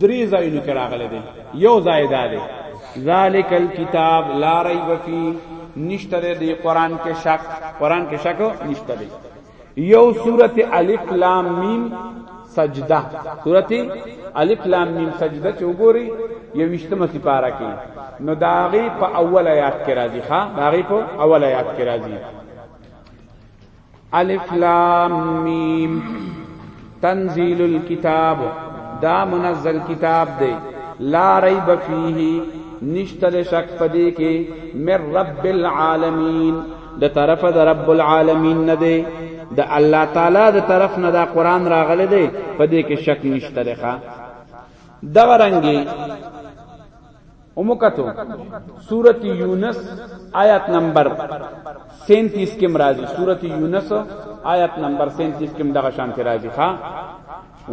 درې ځایونو کې راغلي دي یو ځای دا دی ذالک الکتاب لا ریب فی نشته دې قران کې شک قران کې شک نشته دې یو سورت الف لام میم سجده سورت الف لام میم سجده چې وګوري یوشتمه سپاره کې نو داغي په اول آیات کې راځي ښا داغي په اول آیات کې راځي الف لام میم تنزیل الكتاب دا منزل کتاب دی لا ریب فیه نشتر شک پدې کې من رب العالمین د طرف د رب العالمین نه دی د الله تعالی د طرف نه دا قران راغلی دی پدې کې شک نشتر ښا دغه رنګي ومکتو سورت یونس آیت نمبر 37 کې مرাজি سورت یونس آیت نمبر 37 کې دغه شان کې راځي ها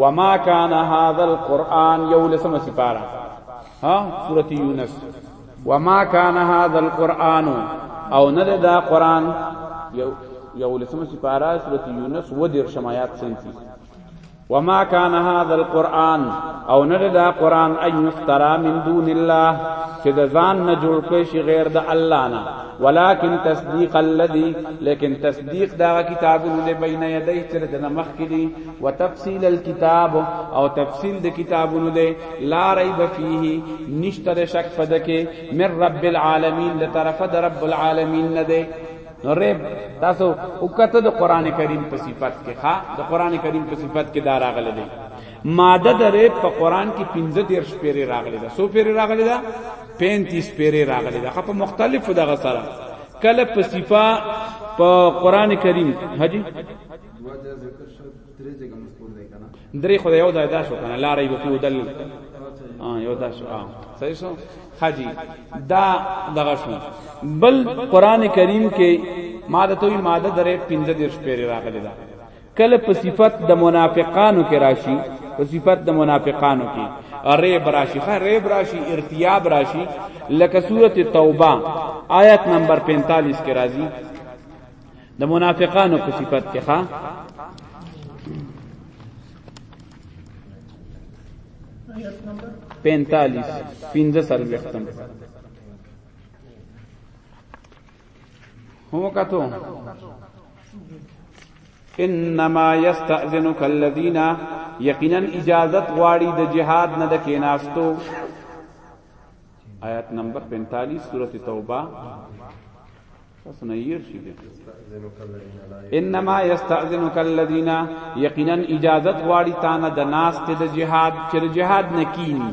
وما كان هذا القران یولسم سپارا ها سورت یونس وما كان هذا القران او نه دا قران یو یولسم سپارا سورت یونس و دیر شمایات 37 وما كان هذا القرآن او نه دا قرآن ان يفترى من دون الله چې د ځان نه جوړ کړي شي غیر د الله نه ولكن تصديق الذي لكن تصديق دا کتابونه له بین یدی تر د مخ کې دي وتفصيل الكتاب او تفصيل د کتابونو له لا ريب فيه نشتره شک فدکه من رب العالمین له طرفه د رب العالمین نه ده نو ریب تاسو وکته د قران کریم په صفت کې ښا د قران کریم په صفت کې دا راغلی دی ماده د ریب په قران کې 15 دیر شپېره راغلی ده سو پیری راغلی ده 35 پیری راغلی ده په مختلفو دغه سره کله په صفه په قران کریم حاجی درې خو یو ځای دا شو کنه لارې به پیو دل ا یو دا شو ا صحیح شو حاجی دا دغه شو بل قران کریم کې ماده توي ماده درې 15 درش پیری راغلی دا کله په صفت د منافقانو کې راشي په صفت د منافقانو کې ریب راشي خیر ریب راشي ارتیاب راشي لکه سوره توبه آیت نمبر 45 کې راځي د منافقانو په صفت کې ښا پینتالیس پینځه سر وختم هو کتو انما یستاذنک الذین یقینا اجازت غواړي د جهاد نه د کیناستو آیت نمبر 45 سورۃ توبه تاسو نه یې شي دي انما یستاذنک الذین یقینا اجازه غواړي تانه د ناس ته د جهاد چې د جهاد نکینی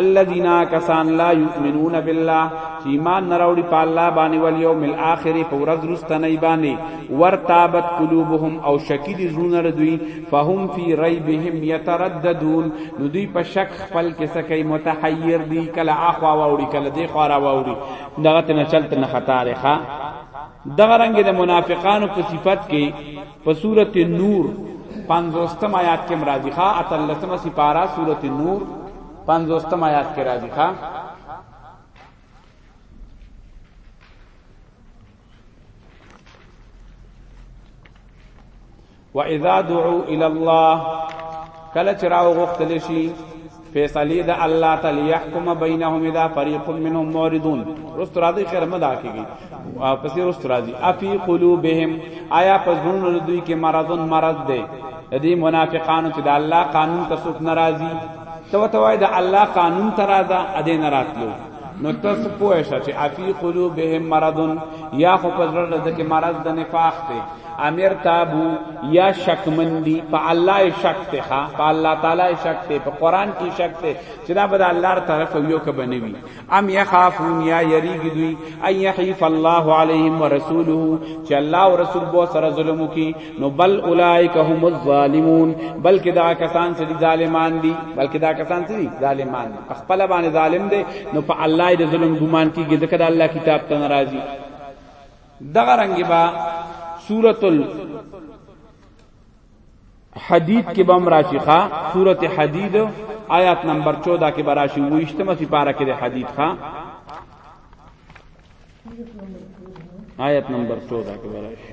الذين كسان لا يؤمنون بالله چې ایمان نه راوړي په الله باندې ول یوم الاخر په ورځ رستنه باندې ورتابت قلوبهم او شکی دي زړونه دوی فهم فی ریبهم یترددون نو دوی په شک خپل کې سکه متحیر دی کله اخوا واوړي کله دی خوا را واوړي دغه ته نه چلت نه خطا رخه دغه رنګ د منافقانو په صفت کې په صورت نور 50 آیات کې مرادی ښا اتلسمه سپارا صورت نور 50 آیات کې راځي ښا واذا دعوا الى الله کله چې راو غوښتل شي فیصله د الله تعالی يحكم بينهم اذا فريق منهم موردون رست راضي خیر مدا کیږي پسې رست راضي افي قلوبهم آیا پزړونو دوی کې مرضون مرض ده دې منافقانو چې د الله قانون ته سوک ناراضي تو توای د الله قانون ترازا ادې ناراتلو نو تاسو پوه شئ چې افی قلوبهم مرض یا خو په زړه د کې مرض د نفاق ته امیر تابو یا شکمندی په الله شک ته ها په الله تعالی شک ته په قران کې شک ته چې دا به د الله تر طرف یو کې بنوي ام یخافون یا یریږي دوی ان یحیف الله علیهم ورسوله چې الله او رسول بو سره ظلم کوي نو بل اولائک هم الظالمون بلکې دا کسان چې ظالمان دي بلکې دا کسان چې ظالمان دي په خپل باندې ظالم دی نو په الله دې ظلم ګمان کیږي ځکه د الله کتاب ته ناراضي دغه رنګ با سورۃ الحدید کې بم راشي ښا سورۃ حدید آیات نمبر 14 کې براشي وښتمه سپاره کې د حدید ښا آیت نمبر 14 کې براشي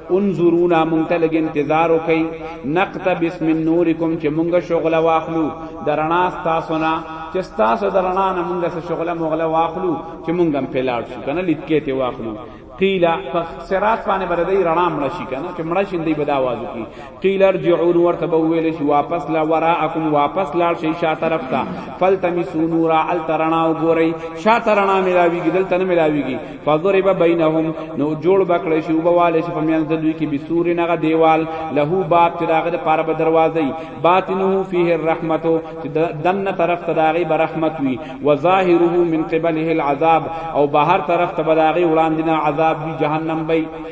انظرونا مونږ ته لګ انتظار وکي نقت بسم نورکم چې مونږه شغله واخلو درنا تاسو نه چې تاسو درنا نه مونږه څه شغله مغله واخلو چې مونږ هم پلاړ شو کنه لټکې ته واخلو قیلا فصراط باندې بردی رڼا مړ شي کنه چې مړ شي دی بدا आवाज کی قیل ارجعون ورته به ویل شي واپس لا وراءکم واپس لاړ شي شا طرف ته فلتمسو نورا الترنا وګورئ شا ترنا ملاویږي دلته نه ملاویږي فضرب بینهم نو جوړ بکړی شي وبواله شي په میان دوی کې بسور نغه دیوال له باب چې داغه د پاره به دروازې باطنه فيه الرحمت چې دنه طرف ته داغه به رحمت وي وظاهره من قبله العذاب او بهر طرف ته به داغه وړاندې عذاب وي جهنم به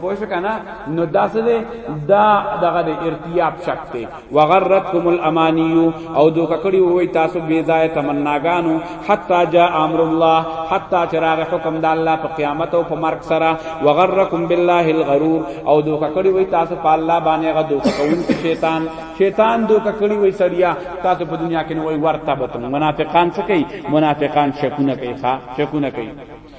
پوه شو کنه نو دا څه دی دا دغه د ارتیاب شک دی وغرتکم الامانیو او دوک کړي وای تاسو بی ځای تمناګانو حتا جاء امر الله حتا چراغ حکم د الله په قیامت او په مرګ سره وغرکم بالله الغرور او دوک کړي وای تاسو په الله باندې غو دوک کوون شیطان شیطان دوک کړي وای سړیا تاسو په دنیا کې نو وای ورته بتون منافقان څه کوي منافقان شکونه کوي ښا شکونه کوي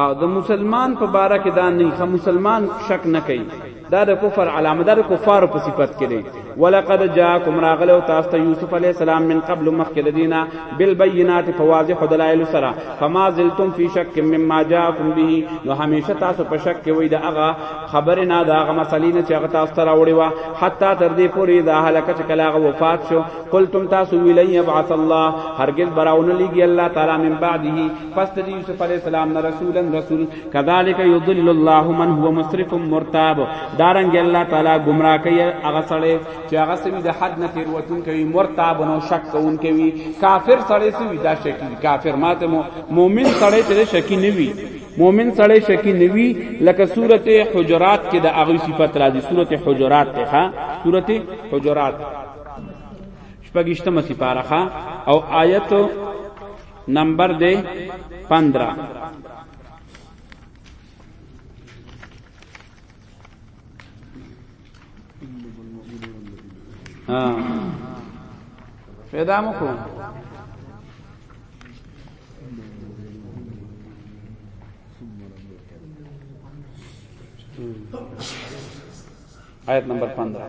او د مسلمان په باره کې دا نه خو مسلمان شک نه کوي دا د کفر علامه ده کفار په صفت کې دی ولقد جاءکم راغله او تاسو ته یوسف علی السلام من قبل مخکې دینا بالبينات فواضح دلائل سرا فما زلتم فی شک مما جاءکم به نو همیشه تاسو په شک کې وای دا هغه خبر نه دا هغه مسلې نه چې هغه تاسو ته راوړی و حتا تر دې پورې دا هلاکت چې کله هغه وفات شو قلتم تاسو ویلی یبعث الله هرگز براونه لیږي الله تعالی من بعده پس د یوسف علی السلام نه رسولا رسول کذالک یضل الله من هو مسرف مرتاب دارنګ الله تعالی گمراه کوي هغه سړی چې هغه سوي د حد نه تیر وتون کوي مرتاب نو شک کوون کوي کافر سړی سوي دا شکی کافر ماته مؤمن سړی ته شکی نه وي مؤمن سړی شکی نه وي لکه سورته حجرات کې د هغه صفات راځي سورته حجرات ته ها سورته حجرات شپږشتمه سپارخه او آیت نمبر دے پندرہ پیدا مو کو آیت نمبر 15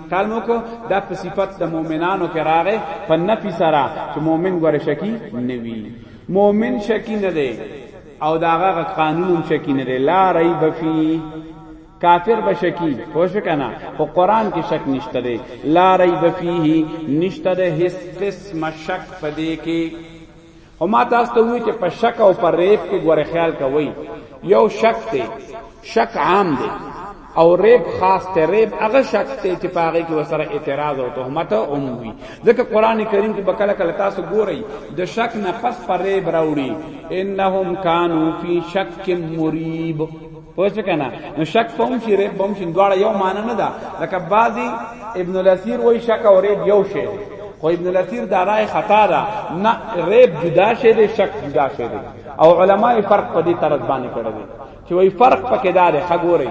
کال مو کو دا په صفت د مؤمنانو کې راغې په نفي سره چې مؤمن ګور شکی نوي مؤمن شکی نه دی او داغه قانون شکی نه دی لا ریب فی کافر بشکی خوش کنا او قران کې شک نشته دی لا ریب فیه نشته دی هیڅ قسم شک پدې کې خو ما تاسو ته وی چې په شک او پر ریب کې ګوره خیال کوي یو شک دی شک عام دی او ریب خاص ته ریب هغه شک ته چې پاغه کې وسره اعتراض او تهمت هم وي ځکه قران کریم کې بکله کله تاسو ګورئ د شک نه پس پر ریب راوړي انهم کانوا فی شک مریب پوه شو کنه نو شک په هم شي ریب هم شي دواړه یو معنی نه ده لکه بعضی ابن الاثیر وای شک او ریب یو شی دی خو ابن الاثیر دا رائے خطا ده نه ریب جدا شی دی شک جدا شی دی او علما فرق په دې طرز باندې کړی دی چې وای فرق پکې دا دی خګوري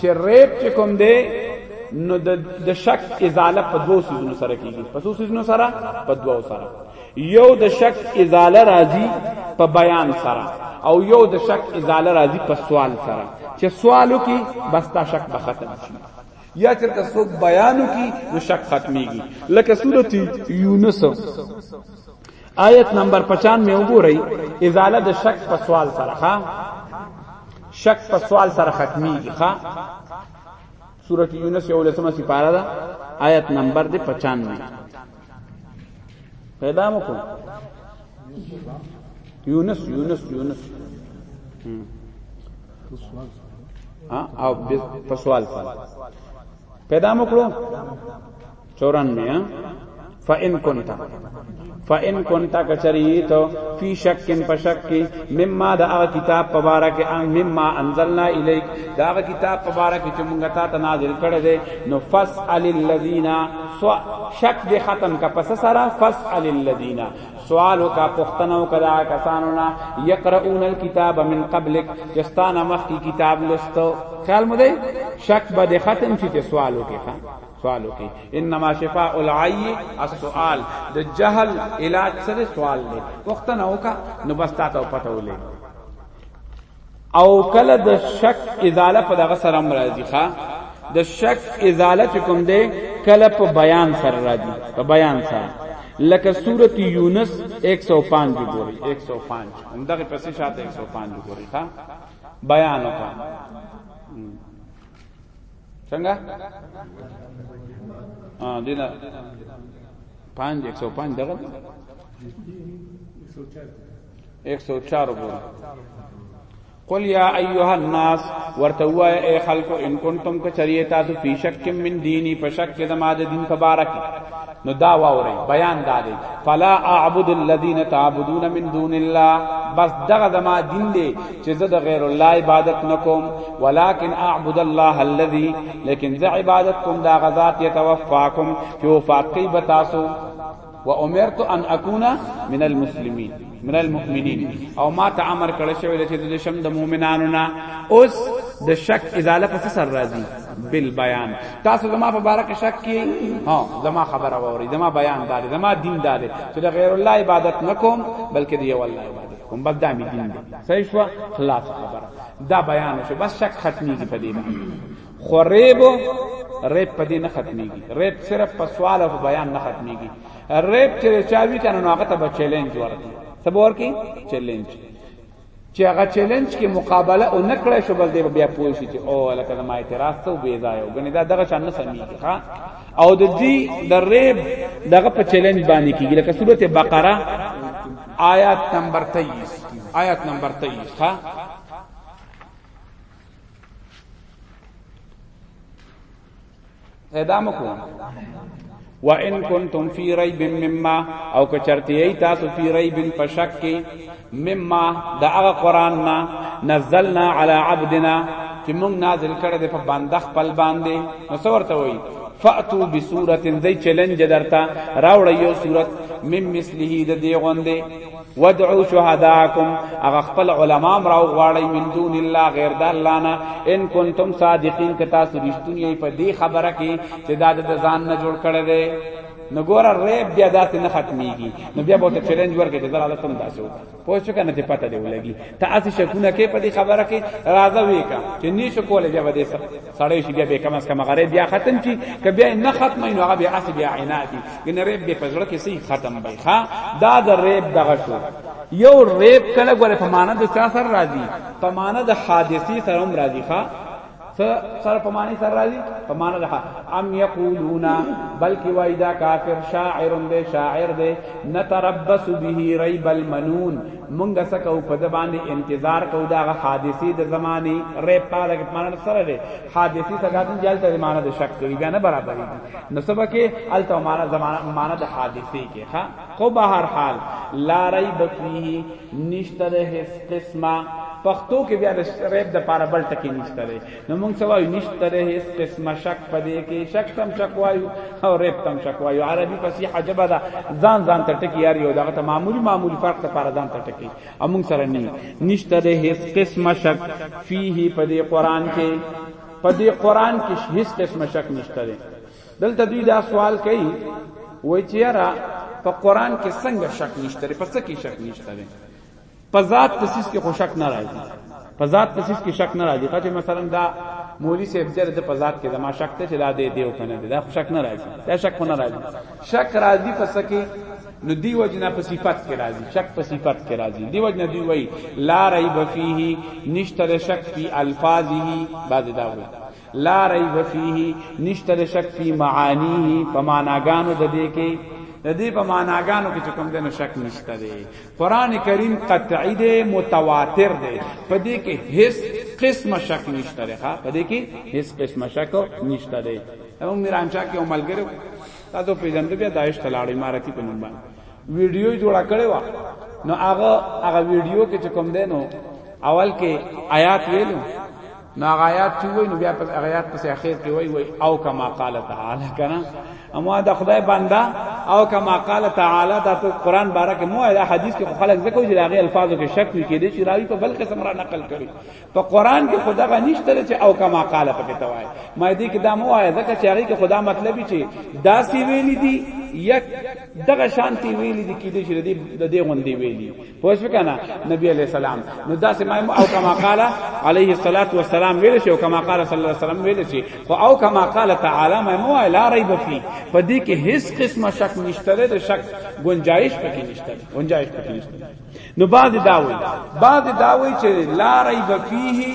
چې ریب چې کوم دی نو د شک ازاله په دوو سيزونو سره کیږي په څو سيزونو سره په دوو سره یو د شک ازاله راځي په بیان سره او یو د شک ازاله راځي په سوال سره چې سوالو کې بس تا شک به ختم شي یا چې تاسو بیانو کې نو شک ختميږي لکه سورته یونس آیت نمبر 50 مې وګورئ ازاله د شک په سوال سره ها شک په سوال سره ختميږي ها سورته یونس یو لسمه سپاره ده آیت نمبر دې 95 پیدا مو کو یونس یونس یونس او په سوال پیدا مو کړو 94 فإن كنت فإن كنت كشريت في شك فشك مما دا کتاب مبارک ان مما انزلنا اليك دا کتاب مبارک چې مونږ ته نازل کړی دی نو فاسأل الذين سو شک دې ختم کا پس سره فسأل الذین سوالو کا پختنو کدا کسانو نا یقرؤون الكتاب من قبلک چستانه مخ کی کتاب لستو خیال مو دی شک به دې ختم شي چې سوالو کې ښا سوالو کې انما شفاء العی السؤال د جهل علاج سره سوال دی پختنو کا نو بس تاسو پته ولې او کله د شک ازاله په دغه سره مرضی ښا د شک ازاله چې کوم دی کله په بیان سره راځي په بیان سره لکه سورۃ یونس 105 ګوري 105 هم دغه پسې شاته 105 ګوري ښا بیان وکړه څنګه ا دینا 5 105 دغه 104 104 ګور قل یا ایها الناس ورته وای اے خلکو ان کنتم کچریه تاسو فی شک من دینی فشک زما د دین تبارک نو دا واوري بیان دا دی فلا اعبد الذین تعبدون من دون الله بس دغه زما دین دی چې زه د غیر الله عبادت نکوم ولکن اعبد الله الذی لیکن زه عبادت کوم دا غذات یتوفاکم چې وفات کوي بتاسو و امرت ان اكون من المسلمين من المؤمنين او ما ته امر کړی شوی چې د شم د مؤمنانو نه اوس د شک ازاله پس سر راځي بل بیان تاسو زما په باره کې شک کی ها زما خبره ووري زما بیان دار زما دین دار چې د غیر الله عبادت نکوم بلکې دی والله عبادت کوم بس دا می دین دی صحیح شو خلاص خبره دا بیان شو بس شک ختمي کې پدې باندې خو ریب ریب په دې نه ختميږي ریب صرف په سوال او بیان نه ختميږي ریب چې چا وی کنه نو هغه ته به چیلنج ورکړي سبا ورکړي چیلنج چې هغه چیلنج کې مقابله او نکړه شو بل دې بیا پوه شي چې او لکه زما اعتراض ته بې ځای او غني دا دغه شان نه سميږي ها او د دې د ریب دغه په چیلنج باندې کیږي لکه سورته بقره آیات نمبر 23 آیات نمبر 23 ها اعدام کو و ان کنتم فی ریب مما او که چرتی ای تاسو فی ریب پشک کی مما دا هغه قران نا نزلنا علی عبدنا چې موږ نازل کړه د په باندې خپل باندې نو څور ته وای فاتو بسوره ذی چیلنج درتا راوړ یو صورت مم مثله د دی غوندې ودعو شهداکم اغه خپل علما راو غواړی من دون الله غیر د الله نه ان کنتم صادقین که تاسو رښتونی په دې خبره کې چې دا د ځان نه جوړ کړی دی نو ګور ریب بیا داسې نه ختميږي نو بیا به ته چیلنج ورکړي چې زړه الله تم داسې وکړه پوه شو کنه چې پته دی ولګي ته اسی شکونه کې په دې خبره کې راځوي کا چې نشو کولای بیا به دې سړی شي بیا به کم از کم غره بیا ختم شي که بیا نه ختم نو هغه بیا اسی بیا عنادي ګنه ریب به پزړه کې سي ختم وي ها دا د ریب دغه شو یو ریب کله ګوره په معنا د چا سره راځي په معنا د حادثي سره هم راځي ها سره په معنی سره راځي په معنی ده ام یقولون بلکې وای دا کافر شاعر دی شاعر دی نتربص به ریب المنون مونږ څه کوو په ده باندې انتظار کوو د هغه حادثې د زمانې ریب په هغه کې مانا سره دی حادثې څه داسې چې هلته د مانا د شک کوي بیا نه برابرېږي نو څه به کې هلته مانا زمانه مانا د حادثې کې ښه خو به هر حال لا ریب فیه نشته د هېڅ قسمه پښتو کې بیا د ریب د پاره بل ټکی نشته دی نو مونږ څه وایو نشته ره هیڅ قسمه شک پدې کې شک تم شک وایو او ریب تم شک وایو عربي فصیح جبه دا ځان ځان ته ټکی یار یو دغه ته معمولی معمولی فرق ته پر ځان ته ټکی او مونږ سره نه نشته ره هیڅ قسمه شک فيه پدې قران کې پدې قران کې هیڅ قسمه شک نشته ره دلته دوی دا سوال کوي وای چې یاره په قران کې څنګه شک نشته ره پس کې شک نشته ره په ذات د سیس کې خو شک نه راځي په ذات د سیس کې شک نه راځي کته مثلا دا مولوی صاحب جر د په ذات کې زما شک ته چې دا دی دیو کنه دا خو شک نه راځي دا شک نه راځي شک راځي پس کې نو دی وجنا په صفات کې راځي شک په صفات کې راځي دی وجنا دی وای لا ریب فیه نشتره شک فی الفاظه بعد دا وای لا ریب فیه نشتره شک فی معانیه په معناګانو د دې کې د دې په معناګانو کې کوم دنه شک نشته دی قران کریم قطعی دی متواتر دی په دې کې هیڅ قسمه شک نشته دی ښا په دې کې هیڅ قسمه شک نشته دی هم میران چا کې عملګرو تاسو پیژندل بیا داعش تلاړی مارتی په نوم باندې ویډیو جوړه کړې و نو هغه هغه ویډیو کې چې کوم دی نو اول کې آیات ویلو نو غایات چې وای نو بیا په غایات په اخر کې وای وای او کما قال تعالی کنه اما دا خدای بندا او کما قال تعالی دا ته قران باره کې مو دا حدیث کې خلک زکو چې هغه الفاظو کې شک وی کې دي چې راوی په بل قسم را نقل کړي په قران کې خدا غ نشته چې او کما قال په کې توای ما دې کې دا مو آیا ځکه چې هغه کې خدا مطلب چې دا سی ویلي دي یک دغه شانتی ویلی دی کې دې شری دې دې غوندې ویلی پوه شو کنه نبی علیہ السلام نو دا سه مایم او کما قال علیه الصلاۃ والسلام ویل شو کما قال صلی الله علیه وسلم ویل شي خو او کما قال تعالی مایم لا ریب فی پدې کې هیڅ قسمه شک نشته ده شک گنجائش پکې نشته گنجائش پکې نشته نو بعض داوی بعض داوی چې لا ریب فیه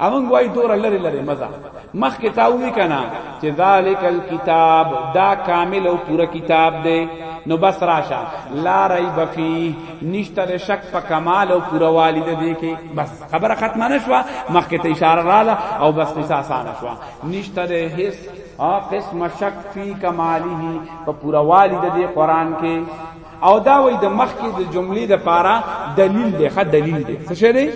امنګ وای دور لری لری مزه مخ کې تاوی کنا چې ذالک الكتاب دا کامل او پورا کتاب دی نو بس راشه لا ریب فی نشتر شک په کمال او پورا والد دی کې بس خبره ختمه نشوه مخ کې اشاره رااله او بس قصه آسان شوه نشتر هیڅ ا قسم شک فی کماله په پورا والد دی قران کې او دا وای د مخ کې د جملې د پاره دلیل دی خه دلیل دی څه شه دی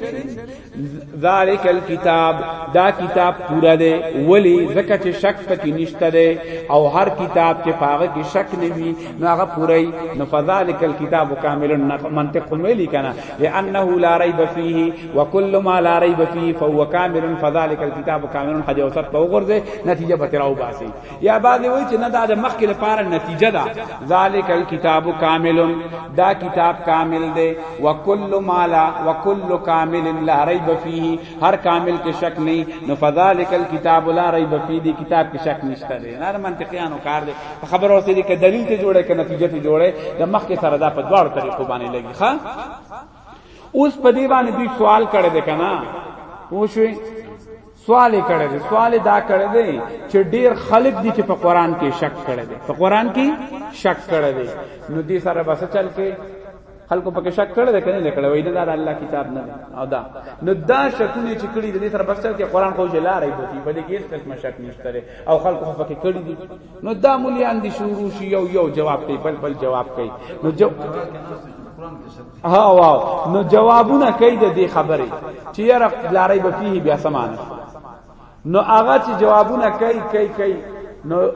ذالک الكتاب دا کتاب پورا دی ولی زکه چې شک پکې نشته دی او هر کتاب چې پاغه کې شک نه وي نو هغه پوره نو فذالک الكتاب کامل منطق ملي کنه لانه لا ريب فيه وكل ما لا ريب فيه فهو كامل فذالک الكتاب کامل حدیث په وګرځي نتیجه به تراو باسي یا بعضی وای چې نه دا د مخکې لپاره نتیجه ده ذالک الکتاب کامل دا کتاب کامل دی وکل مالا وکل کامل لا ریب فیه هر کامل کې شک نه نو فذالک الکتاب لا ریب فیه دی کتاب کې شک نشته دی نه منطقیانو کار دی خبر اوسې دي کې دلیل ته جوړه کې نتیجه ته جوړه د مخکې سره دا په دواړو طریقو باندې لګي ښا اوس په دې باندې دوی سوال کړی دی کنه وښوي سوال کړی دی سوال دا کړی دی چې ډیر خلک دي چې په قران کې شک کړی دی په قران کې شک کړی دی نو دې سره بس چل کې خلکو پکې شک کړی دی کنه کړی وای نه دا الله کتاب نه او دا نو دا شکونه چې کړی دی سره بس چل کې قران خو جلاره دی په دې کې هیڅ قسم شک نشته او خلکو پکې کړی دی نو دا مليان دي شروع شي یو یو جواب کوي بل بل جواب کوي نو جو ها واو نو جوابونه کوي د دې خبرې چې یاره لارې به فيه بیا سمانه نو هغه چې جوابونه کوي کوي کوي نو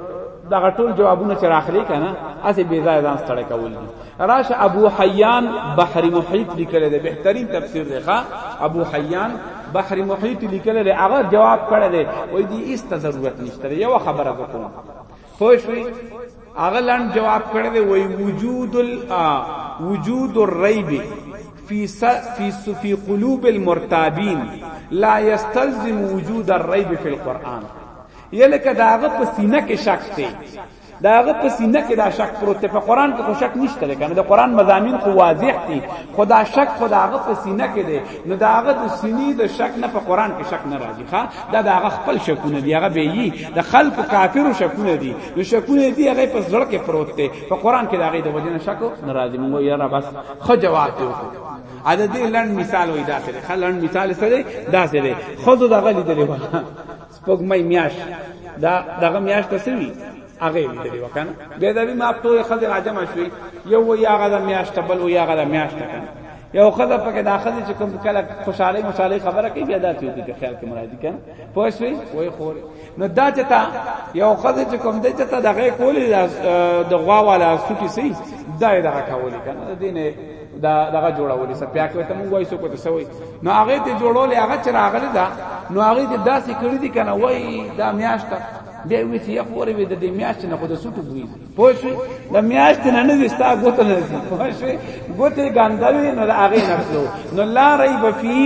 دا ټول جوابونه چې راخلي کنه اسی بې ځای ځان ستړی کول دي راشه ابو حیان بحر محیط لیکل دی بهترین تفسیر دی ښا ابو حیان بحر محیط لیکل دی هغه جواب کړی دی وای دی ایست ضرورت نشته یو خبره وکړم خو شوي هغه لاند جواب کړی دی وای وجود ال وجود الریب فی فی فی قلوب المرتابین لا یستلزم وجود الریب فی القرآن یلکه داغه په سینه کې شک دی دا هغه په سینه کې دا شک پروت دی په قران کې خو شک نشته لکه نو د قران مضامین خو واضح دي خدا شک خدا هغه په سینه کې دی نو دا هغه د سینې د شک نه په قران کې شک نه راځي ښا دا دا هغه خپل شکونه دی هغه به یي د خلق کافرو شکونه دي نو شکونه دي هغه په زړه کې پروت دی په قران کې دا هغه د وجنه شک نه راځي موږ یاره بس خو جواب دی عدد لن مثال وې دا سره خلن مثال سره دا سره خود دا غلي دی سپوږمۍ میاش دا دغه میاش ته سوي هغه ویلې وکنه به دا به ماپ ټول خزه راجم شوي یو و یا غدا میاش ته بل و یا غدا میاش ته کنه یو خزه پکې داخلي چې کوم کله خوشاله مشاله خبره کوي بیا دا ته کوي چې خیال کې مرادي کنه پوه شوي وای خور نو دا چې تا یو خزه چې کوم دې چې تا دغه کولې د غوا والا سټي سي دا یې دغه کولې کنه دینه دا دغه جوړولې سپیا کړه ته مونږ وایو څوک ته سوي نو هغه ته جوړولې هغه چې راغله دا نو هغه ته داسې کړی دي کنه وای دا میاشت دی وی چې خورې وې د دې میاشت نه خو د سټو بوي پوښ د میاشت نه نه زستا ګوت نه زی پوښ ګوت ګاندوي نو هغه نه خلو نو لا ریب فی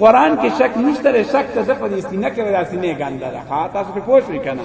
قران کې شک نشته شک ته د پدې سینه کې راځي نه ګاندره ها تاسو په پوښ وکنه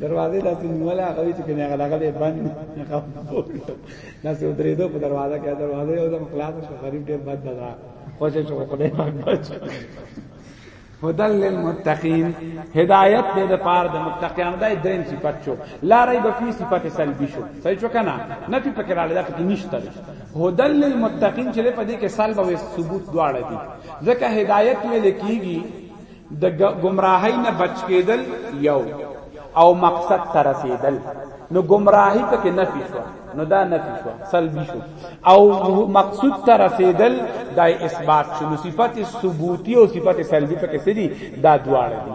دروازه داسې نیوله هغه وی چې کنه هغه هغه به بند داسې درې دوه په دروازه کې دروازه یو دم خلاص شو غریب ډېر بد ده خوش شو خدای پاک بچ هدل للمتقین هدایت دې د پار د متقین دای دریم صفات شو لا ریب فی صفات سلبی شو صحیح شو کنه نفی پکې رااله دا کې نشته هدل للمتقین چې په دې کې سلب او ثبوت دواړه دي ځکه هدایت ویل کیږي د گمراهی نه بچ کېدل یو او مقصد ته رسیدل نو گمراهی ته کې نفي شو نو دا نفي شو سلبي شو او مقصود ته رسیدل دا اثبات شو صفت ثبوتی او صفت سلبی په کې سړي دا دواړه دي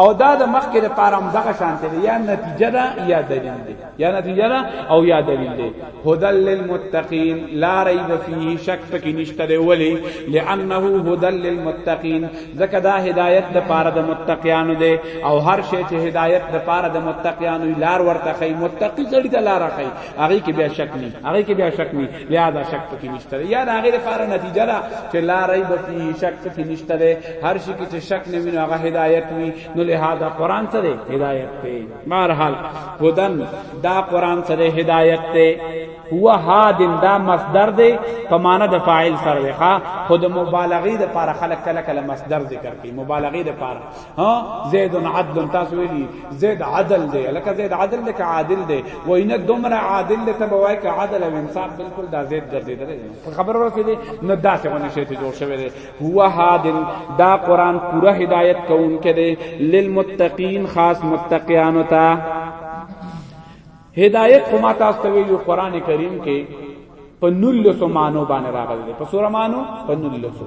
او دا د مخکې د پاره هم دغه شان دی یا نتیجه ده یا دلیل دی یا نتیجه ده او یا دلیل دی هدل للمتقین لا ریب فیه شک پکې نشته دی ولی لانه هدل للمتقین ځکه دا هدایت د پاره د متقیانو دی او هر شی چې هدایت د پاره د متقیانو لار ورته خی متقی ځړی د لار خی هغه کې بیا شک نه هغه کې بیا شک نه لہذا شک پکې نشته یا دا غیر لپاره نتیجه ده چې لا ریب فی شک پکې نشته ده هر شي کې چې شک نه ویني هغه هدایت وي نو لہذا قران ته ده هدایت ته بهرحال هدن دا قران سره هدایت ته هو هادن دا مصدر دی په معنا د فاعل سره ښه خود مبالغه د لپاره خلق کله کله مصدر ذکر کوي مبالغه د لپاره ها زید عدل تاسو ویلی زید عدل دی لکه زید عدل دی که عادل دی و اینه دومره عادل دی ته بوای که عدل او انصاف بالکل دا زید ګرځیدل دی خبر ورته دی نه داسې باندې شی ته جوړ شوی دی هو هادن دا قران پورا هدایت کوونکې دی للمتقین خاص متقیانو ته هدایت خو ما تاسو ته ویلو قران کریم کې په نلسو مانو باندې راغلی په سوره مانو په نلسو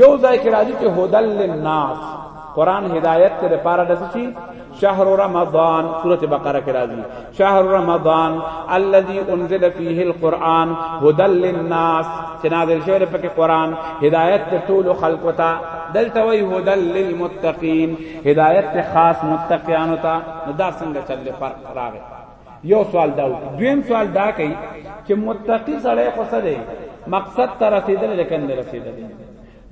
یو ځای کې راځي چې هدل للناس قران هدایت ته لپاره د څه شهر رمضان سوره بقره کې راځي شهر رمضان الذي انزل فيه القران هدى للناس چې نازل شوی په کې قران هدایت ته ټول خلق وتا دلته وی هدى للمتقين هدایت ته خاص متقیان وتا دا څنګه چل فرق راغی یو سوال دا دویم سوال دا کوي چې متقی سړی خو څه دی مقصد ته رسیدل لیکن نه رسیدل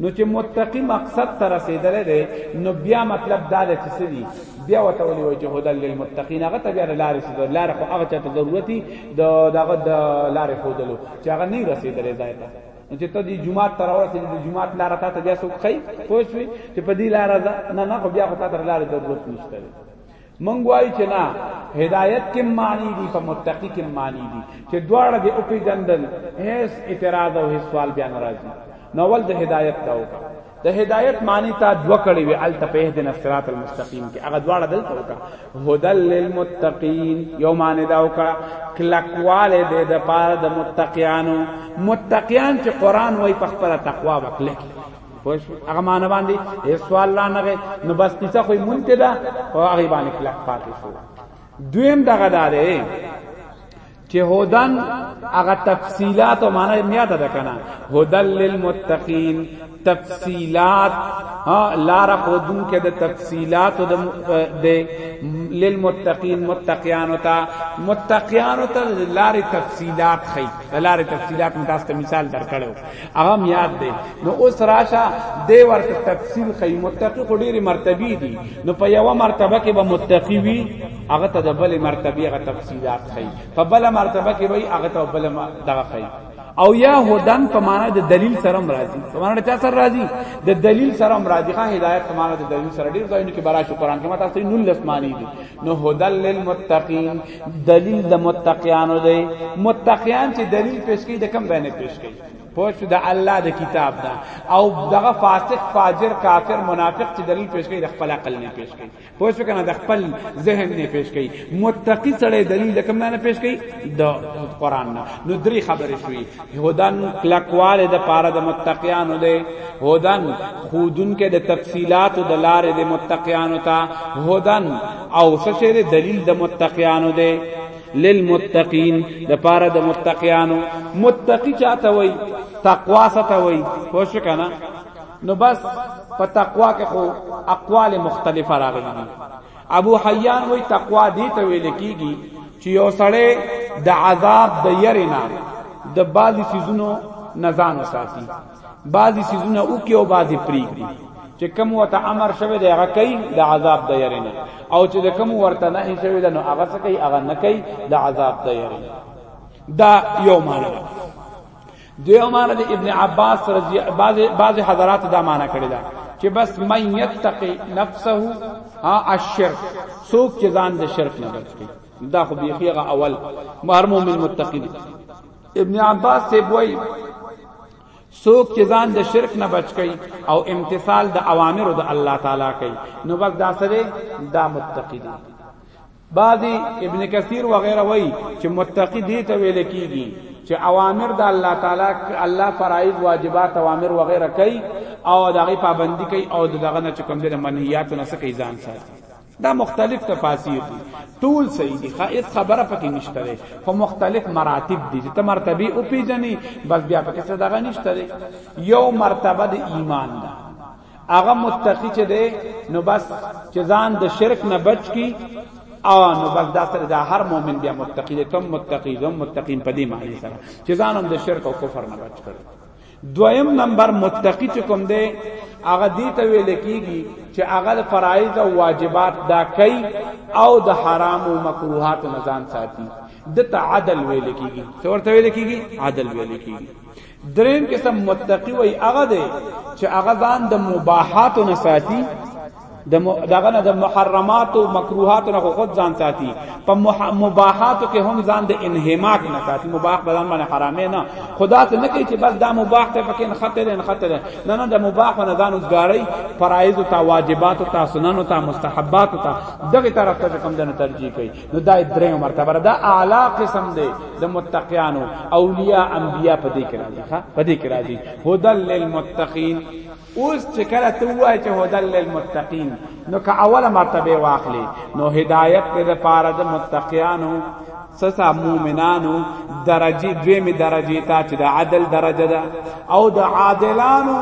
نو چې متقی مقصد ته رسیدل دی نو بیا مطلب دا دی چې سړي بیا وته ولي وجه هدل للمتقین هغه ته بیا لار رسیدل لار خو هغه ته ضرورتي د دغه د لار خودلو چې هغه نه رسیدل ځای ته نو چې ته د جمعات تر اوسه د جمعات لار ته بیا څوک خی پوښوي چې په دې لار نه نه خو بیا خو ته تر لار ضرورت نشته مونږ وایو چې نه هدایت کې معنی دي په متقی کې معنی دي چې دواړه دې او په جندل هیڅ اعتراض او هیڅ سوال بیا ناراضي نو ول د هدایت دا وکړه د هدایت معنی تا دو کړي وی ال ته په دې صراط المستقیم کې هغه دواړه دلته وکړه هدل للمتقین یو معنی دا وکړه کلکواله دې د پاره د متقیانو متقیان چې قران وای په خپل تقوا وکړي خوش هغه مان باندې هیڅ سوال لا نه نو بس تیڅه خو منتدا او هغه باندې کلک پاتې شو دویم دغه داره چې هودن هغه تفصيلات او معنی یاد ده کنه هدل للمتقین تفصيلات لار خودن کې د تفصيلات او د للمتقین متقیان او تا متقیان او تا لار تفصيلات خي لار تفصيلات متاسته مثال درکړو هغه یاد دی نو اوس راشه دی ورته تفصیل خی متقی خو ډیره مرتبه دي نو په یو مرتبه کې به متقی وي هغه ته د بل مرتبه هغه تفصیلات خی په بل مرتبه کې وي هغه ته بل دغه خی او یا هدن په معنا د دلیل سره راضی په معنا چا سره راضی د دلیل سره راضی خان هدایت په معنا د دلیل سره ډیر ځایونه کې برا شو قران کې ماته سي نل لسمانی دي نو هدل للمتقین دلیل د متقیانو دی متقیان چې دلیل پیش کوي د کم باندې پیش کوي پوښ د الله د کتاب دا او دغه فاسق فاجر کافر منافق چې دلیل پیش کوي د خپل عقل نه پیش کوي پوښ کنه د خپل ذهن نه پیش کوي متقی سره دلیل د کم نه پیش کوي د قران نه نو درې خبرې شوې هدن کلکواله د پاره د متقیانو دی هدن خودن کې د تفصيلات د لارې د متقیانو ته هدن او سشر دلیل د متقیانو دی للمتقین د پاره د متقیانو متقی چاته وای تقوا سته وای خوش کنا نو بس په تقوا کې خو اقوال مختلفه راغلي ابو حیان وی تقوا دی ته ویل کیږي چې یو سړی د عذاب د یرینا د بعضی سيزونو نزان وساتي بعضی سيزونه او کې او بعضی پریږدي چې کم وته امر شوه دی هغه کوي د عذاب د یرینا او چې د کم ورته نه شوه دی نو هغه څه کوي هغه نه کوي د عذاب د یرینا دا یو معنی دیو معنی د ابن عباس رضی بعض بعض حضرات دا معنی کړی دا چې بس من یتقی نفسه ها الشرک سوک چې ځان د شرک نه بچی دا خو بیخیغه اول مهر مومن متقی دی ابن عباس سے بوئی سوک چې ځان د شرک نه بچ کی او امتثال د اوامر د الله تعالی کوي نو بس دا سره دا متقی دی بعضی ابن کثیر وغیرہ وای چې متقی دی ته ویل کیږي چې اوامر د الله تعالی الله فرایض واجبات اوامر وغیرہ کوي او دغه پابندی کوي او دغه نه کوم د منهیات نه سکه ځان ساتي دا مختلف تفاسیر دي ټول صحیح دي خاص خبره پکې نشته لري خو مختلف مراتب دي چې ته مرتبه او پیجنې بس بیا پکې څه دغه نشته یو مرتبه د ایمان ده هغه متقی چې دی نو بس چې ځان د شرک نه بچ کی او نو بس دا سره دا هر مؤمن بیا متقی دی تم متقی زم متقین په دې معنی سره چې ځان هم د شرک او کفر نه بچ کړي دویم نمبر متقی چې کوم دی هغه دې ته ویل کیږي چې هغه فرایض او واجبات دا کوي او د حرام او مکروهات نه ځان ساتي د تعادل ویل کیږي څورته ویل کیږي عادل ویل کیږي دریم قسم متقی وای هغه دی چې هغه ځان د مباحات نه ساتي د دغه نه د محرمات او مکروهات نه خود ځان ساتي په مباحات کې هم ځان د انهماک نه ساتي مباح په ځان باندې حرامه نه خدا ته نه کوي چې بس دا مباح ته پکې نه خطر نه خطر نه نه د مباح نه ځان وسګړی فرایض او واجبات او سنن او مستحبات او دغه طرف ته کوم دنه ترجیح کوي نو دا درې مرتبه دا اعلی قسم دی د متقینانو اولیاء انبیاء په دې کې راځي ها په دې کې راځي هدل للمتقین اوس چې کله ته وای چې هدل للمتقین نو که اوله مرتبه واخلې نو هدایت دې لپاره د متقینانو ستا مومنانو درجه دوی می درجه تا چې د عدل درجه ده او د عادلانو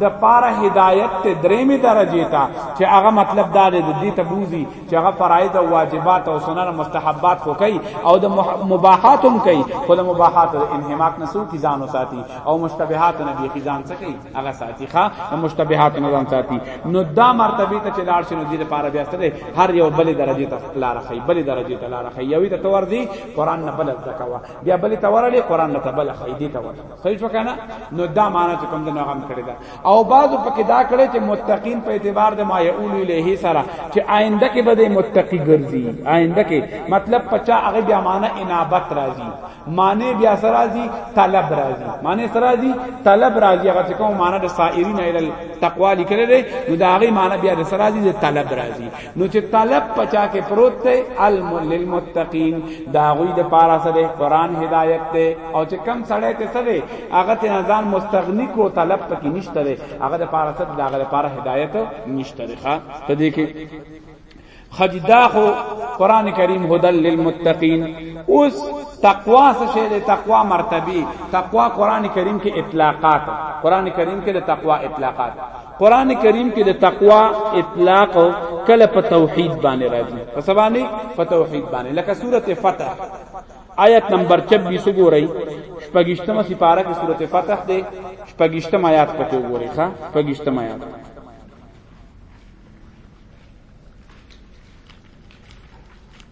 د پاره هدایت ته درېمه درجه تا چې هغه مطلب دا دی د دې تبوزي چې هغه فرایض او واجبات او سنن او مستحبات خو کوي او د مباحات هم کوي خو د مباحات انهماک نسو کی ځان ساتي او مشتبهات نه دی کی ځان سکی هغه ساتي ښا مشتبهات نه ځان ساتي نو دا مرتبه ته چې لاړ شنو دي لپاره بیا ستل هر یو بل درجه ته لار خي بل درجه ته لار خي یوې ته تور دي قران نه بل ځکوا بیا بل تور لري قران نه بل خي دي تور صحیح شو کنه نو دا معنا چې کوم د نغم کړی دا او بعضو پکې دا کړی چې متقین په اعتبار د ما یقول الیه سره چې آینده کې به متقی ګرځي آینده کې مطلب پچا هغه بیا معنا انابت راځي معنی بیا سره راځي طلب راځي معنی سره راځي طلب راځي هغه چې کوم معنا د سائرین ال تقوا لیکل دی نو دا هغه معنا بیا سره راځي د طلب راځي نو چې طلب پچا کې پروت دی علم للمتقین دا غوی د پارا سره قران هدایت دی او چې کم سړی ته سره هغه ته نزان مستغنی کو طلب پکې نشته دی هغه د پارا سره دا غره پارا هدایت نشته دی ښا ته دې کې خدیدا خو قران کریم هدل للمتقین اوس تقوا څه شی دی تقوا مرتبه تقوا قران کریم کې اطلاقات قران کریم کې د تقوا اطلاقات قران کریم کې د تقوا اطلاق کله په توحید باندې راځي په سبانه په توحید باندې لکه سوره فتح آیت نمبر 26 وګورئ شپږشتمه سپاره کې سوره فتح ده شپږشتمه آیات پکې وګورئ ښا شپږشتمه آیات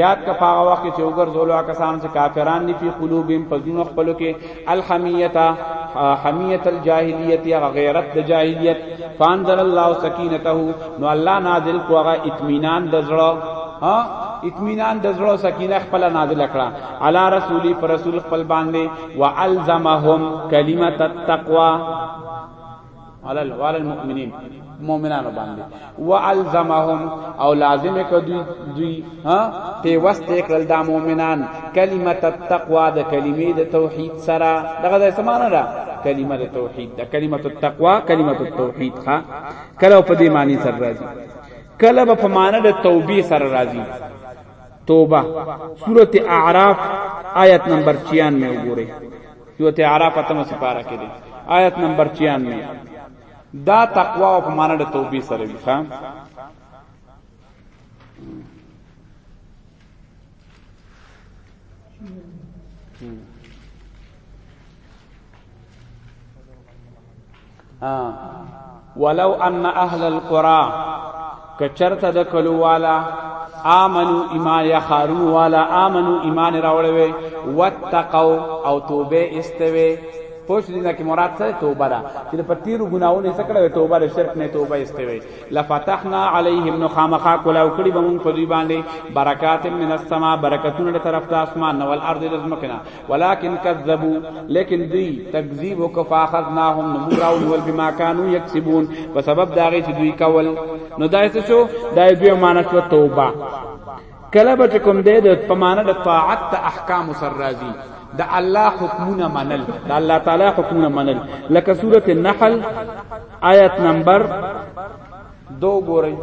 یاد کا پاغه وخت چې وګرځولو کسان چې کافران دي په قلوبهم پزونه خپل کې الحمیتا حمیت الجاهلیت یا غیرت د جاهلیت فانزل الله سکینته نو الله نازل کو هغه اطمینان د زړه ها اطمینان د زړه سکینه خپل نازل کړه علی رسولی پر رسول خپل باندې والزمهم کلمت التقوا علی الوال المؤمنین مؤمنانو باندې والزمهم او لازم ک دوی دوی ها پیوست کړل دا مؤمنان کلمه التقوا د کلمې د توحید سره دغه د سمانه را کلمه د توحید د کلمه التقوا کلمه التوحید ها کله په دې معنی سره راځي کله په معنی د توبې سره راځي توبه سورته اعراف آیت نمبر 96 وګورئ سورت اعراف اتم سپاره کې دی آیت نمبر 96 دا تقوا او معنا د توبې سره وی ښا ولو ان اهل القرى کچرته د کلو والا آمنو ایمان یا خارون والا آمنو ایمان راوړې وي واتقوا او توبه استوي پوښتنه کې مراد څه توبه ده چې په تیرو ګناونو څخه کړه توبه د شرک نه توبه استوي لفتحنا علیهم نو خامخا کلاو کړي به مونږ په دوی باندې برکات من السما برکتونه له طرف د اسمان نو الارض رزمکنا ولکن کذبوا لیکن دوی تکذیب وکړه فاخذناهم نو موږ راو ول بما كانوا یکسبون په سبب دا غي چې دوی کول نو دا څه شو دا دوی مانت توبه کله به کوم دی د په معنا د طاعت د احکام سر راځي د الله حکمونه منل د الله تعالی حکمونه منل لکه سوره النحل آیت نمبر 2 ګورئ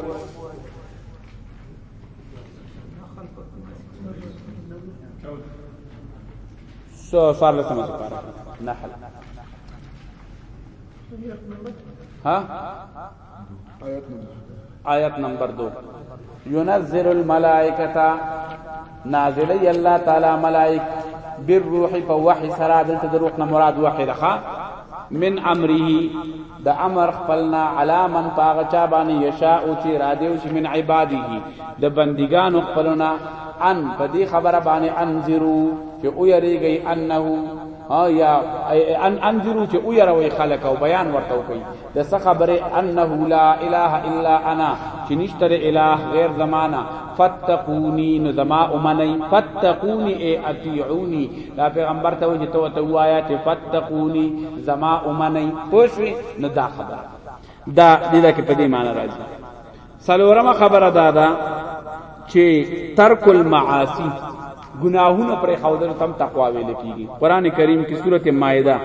سو سوال لسمه سپاره نحل ها آیت نمبر دو ينزل الملائکتا نازلی الله تعالی ملائک بالروح په وحی سره دلته د روح نه مراد وحی ده من امره د امر خپلنا علا من پاغه چا باندې یشاء او چې را دیو چې من عباده د بندگانو خپلنا ان په دې خبره باندې انذرو چې او یریږي انه ها یا ان انذرو چې او یروي خلق او بیان ورته کوي د څه خبره انه لا اله الا انا چې نشتر اله غیر زمانہ فتقونی نو زما امنی فتقونی ای اطیعونی دا پیغمبر ته وجه تو ته وایا چې فتقونی زما امنی پوښوی نو دا خبره دا دې دا کې په دې معنی راځي سلورمه خبره دا ده چې ترک المعاصی گناہونه پر خودل تم تقوا ویل کیږي قران کریم کی سورته مائده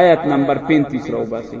آیت نمبر 35 رو باسی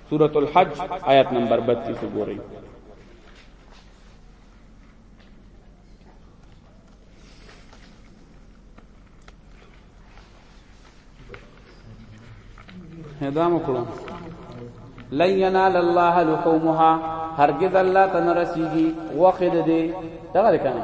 سورة الحج آیت نمبر 32 وګورئ هدام کړو لن ينال الله لحومها هرگز الله تنرسیږي وخت دې دغه کنه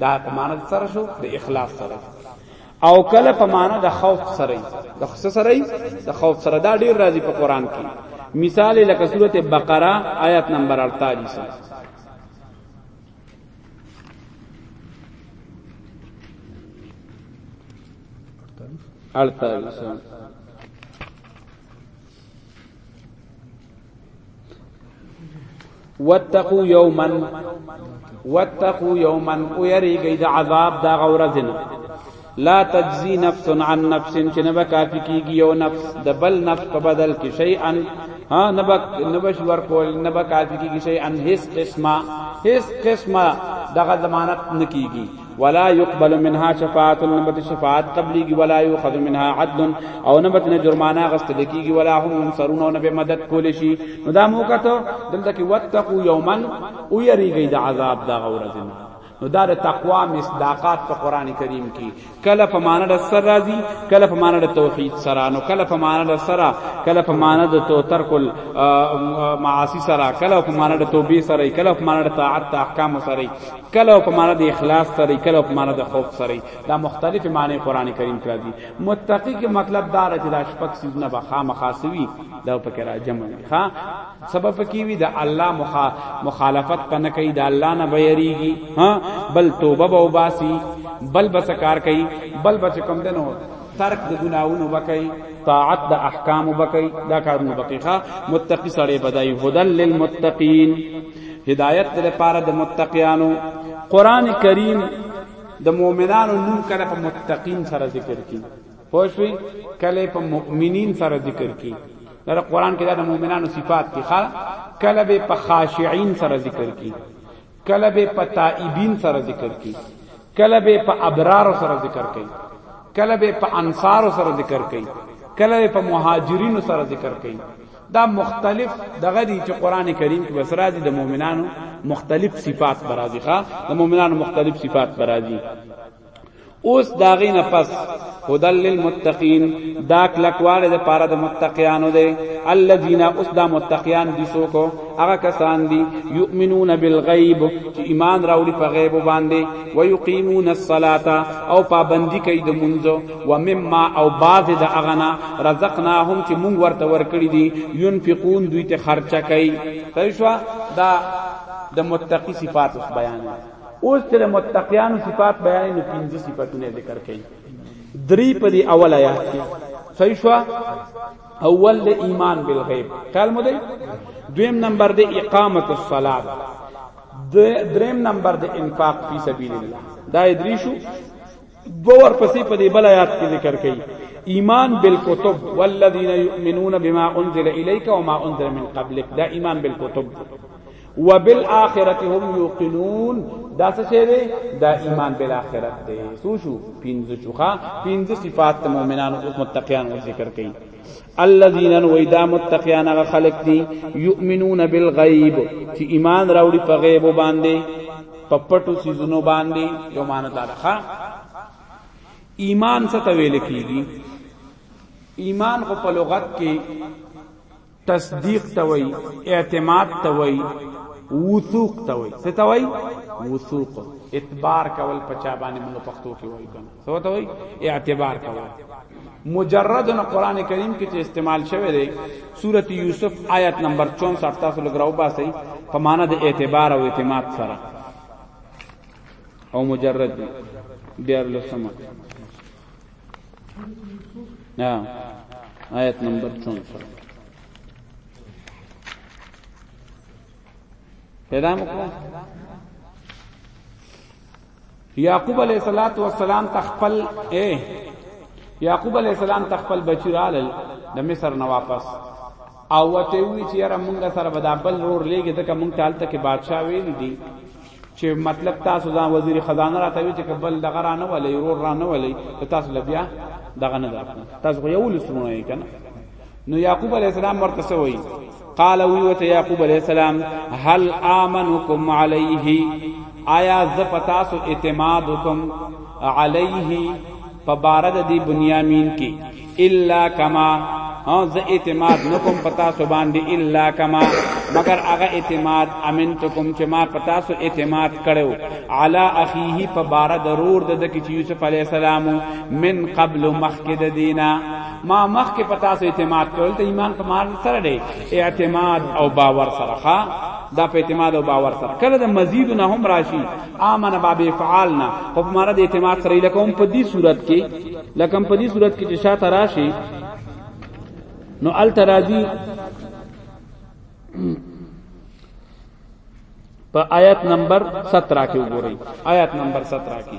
دا په معنا د سره شو د اخلاص سره او کله په معنا د خوف سره د خص سره د خوف سره دا ډیر راځي په قران کې مثال لکه سوره بقره آیت نمبر 48 48 واتقوا یوما واتقوا یوما او یریږي د عذاب دا غورزنه لا تجزی نفس عن نفس چې نه کافی کیږي یو نفس د بل نفس په بدل کې شی ان ها نه بک نه بش ور کول نه بک کافی کیږي شی ان هیڅ قسمه هیڅ قسمه دغه ضمانت نه کیږي ولا يقبل منها شفاعت نبت شفاعت قبليږي ولا يؤخذ منها عدل او نبت نه جرمانه غستل کیږي ولا هم ينصرون او نبه مدد کول شي نو دا موقع ته دلته کې وتقوا يوما او يريږي د عذاب دا غورزنه نو دا د تقوا مصداقات په قران کریم کې کله په معنا د سر راضی کله په معنا د توحید سره نو کله په معنا د سره کله په معنا د تو ترکل معاصی سره کله په معنا د توبې سره کله په معنا د طاعت احکام سره کله په معنا د اخلاص سره کله په معنا د خوف سره دا مختلف معنی قران کریم کې راځي متقی کې مطلب دا راځي دا شپک سيزونه به خامخاسوي دا په کې راجم وي ها سبب کې وي د الله مخا مخالفت پنه کوي د الله نه بيريږي ها بل توبه به وباسي بل بس کار کوي بل بس کم دنو ترک د ګناونو وکي طاعت د احکام وکي دا کارونه وکي ها متقی سره بدای هدل للمتقین هدایت دې لپاره د متقیانو قران کریم د مؤمنانو نوم کله په متقین سره ذکر کی پوښوی کله په مؤمنین سره ذکر کی دا قران کې د مؤمنانو صفات دي ښا کله به په خاشعين سره ذکر کی کله به په تائبین سره ذکر کی کله به په ابرار سره ذکر کی کله به په انصار سره ذکر کی کله په مهاجرین سره ذکر کی دا مختلف دغه دي چې قران کریم کې بس راځي د مؤمنانو مختلف صفات برازي ښا د مؤمنانو مختلف صفات برازي اوس داغې نه پس هدل للمتقین دا کلکواله د پاره د متقیانو دی الذین اوس دا متقیان دي سو کو هغه کسان دي یؤمنون بالغیب چې ایمان راوړي په غیب باندې ويقیمون الصلاة او پابندی کوي د منځو ومما او بعض د اغنا رزقناهم چې مونږ ورته ورکړي دي ينفقون دوی ته خرچه کوي صحیح شو دا د متقی صفات اوس بیان اوس چې د متقیانو صفات بیان نو پنځه صفاتونه ذکر کړي درې په دې اول آیات کې صحیح شو اول د ایمان بالغیب خیال مو دی دویم نمبر د اقامت الصلاه دریم نمبر د انفاق فی سبیل الله دا درې شو دو ور پسې په دې بل آیات کې ذکر کړي ایمان بالکتب والذین یؤمنون بما انزل الیک وما انزل من قبلک دا ایمان بالکتب وبالآخرة هم یوقنون دا څه شی دی دا ایمان بالآخرت دی سو شو پینځه چوخه پینځه صفات مؤمنانو او متقینانو ذکر کړي الذين ويدا متقيان غ خلق دي يؤمنون بالغيب چې ایمان راوړي په غیب باندې په پټو سيزونو باندې یو مان تعالی ښا ایمان څه ته ویل کیږي ایمان خو په لغت کې تصدیق ته وای اعتماد ته وای وثوق ته وای څه ته وای وثوق اعتبار کول پچا باندې موږ پښتو کې وای کنه سو ته وای اعتبار کوه مجرد نه قران کریم کې چې استعمال شوی دی سورته یوسف آیت نمبر 64 تاسو لګراو باسي په معنا د اعتبار او اعتماد سره او مجرد دی دیار لسمه نا آیت نمبر 64 پیدا مکو یعقوب علیہ الصلات والسلام تخپل اے یعقوب علیہ السلام تخپل بچی رال د مصر نه واپس او وته وی چې یاره مونږ سره به دا بل رور لېږي ځکه مونږ ته هلته کې بادشاه ویل دي چې مطلب تاسو ځان وزیر خزانه راته وی چې بل دغه را نه ولې رور را نه ولې تاسو لبیا دغه نه درکو تاسو یو لسونه یې کنه نو یعقوب علی السلام ورته سوئی قال وی وت یعقوب علیہ السلام هل امنکم علیه آیا ز پتا سو اعتماد حکم علیه فبارد دی بنیامین کی الا کما ها ز اعتماد نکم پتا سو باندې الا کما مگر هغه اعتماد امنتکم چې ما پتا سو اعتماد کړو علی اخیه فبارد ضرور د کی یوسف علی السلام من قبل مخکد دینا ما مخ کې پتا سو اعتماد کول ته ایمان په مار سره دی اعتماد او باور سره ښا دا په اعتماد او باور سره کله د مزید نه هم راشي امن باب فعالنا په مار د اعتماد سره لکه هم په دې صورت کې لکه هم په دې صورت کې چې شاته راشي نو الترازی په آیت نمبر 17 کې وګورئ آیت نمبر 17 کې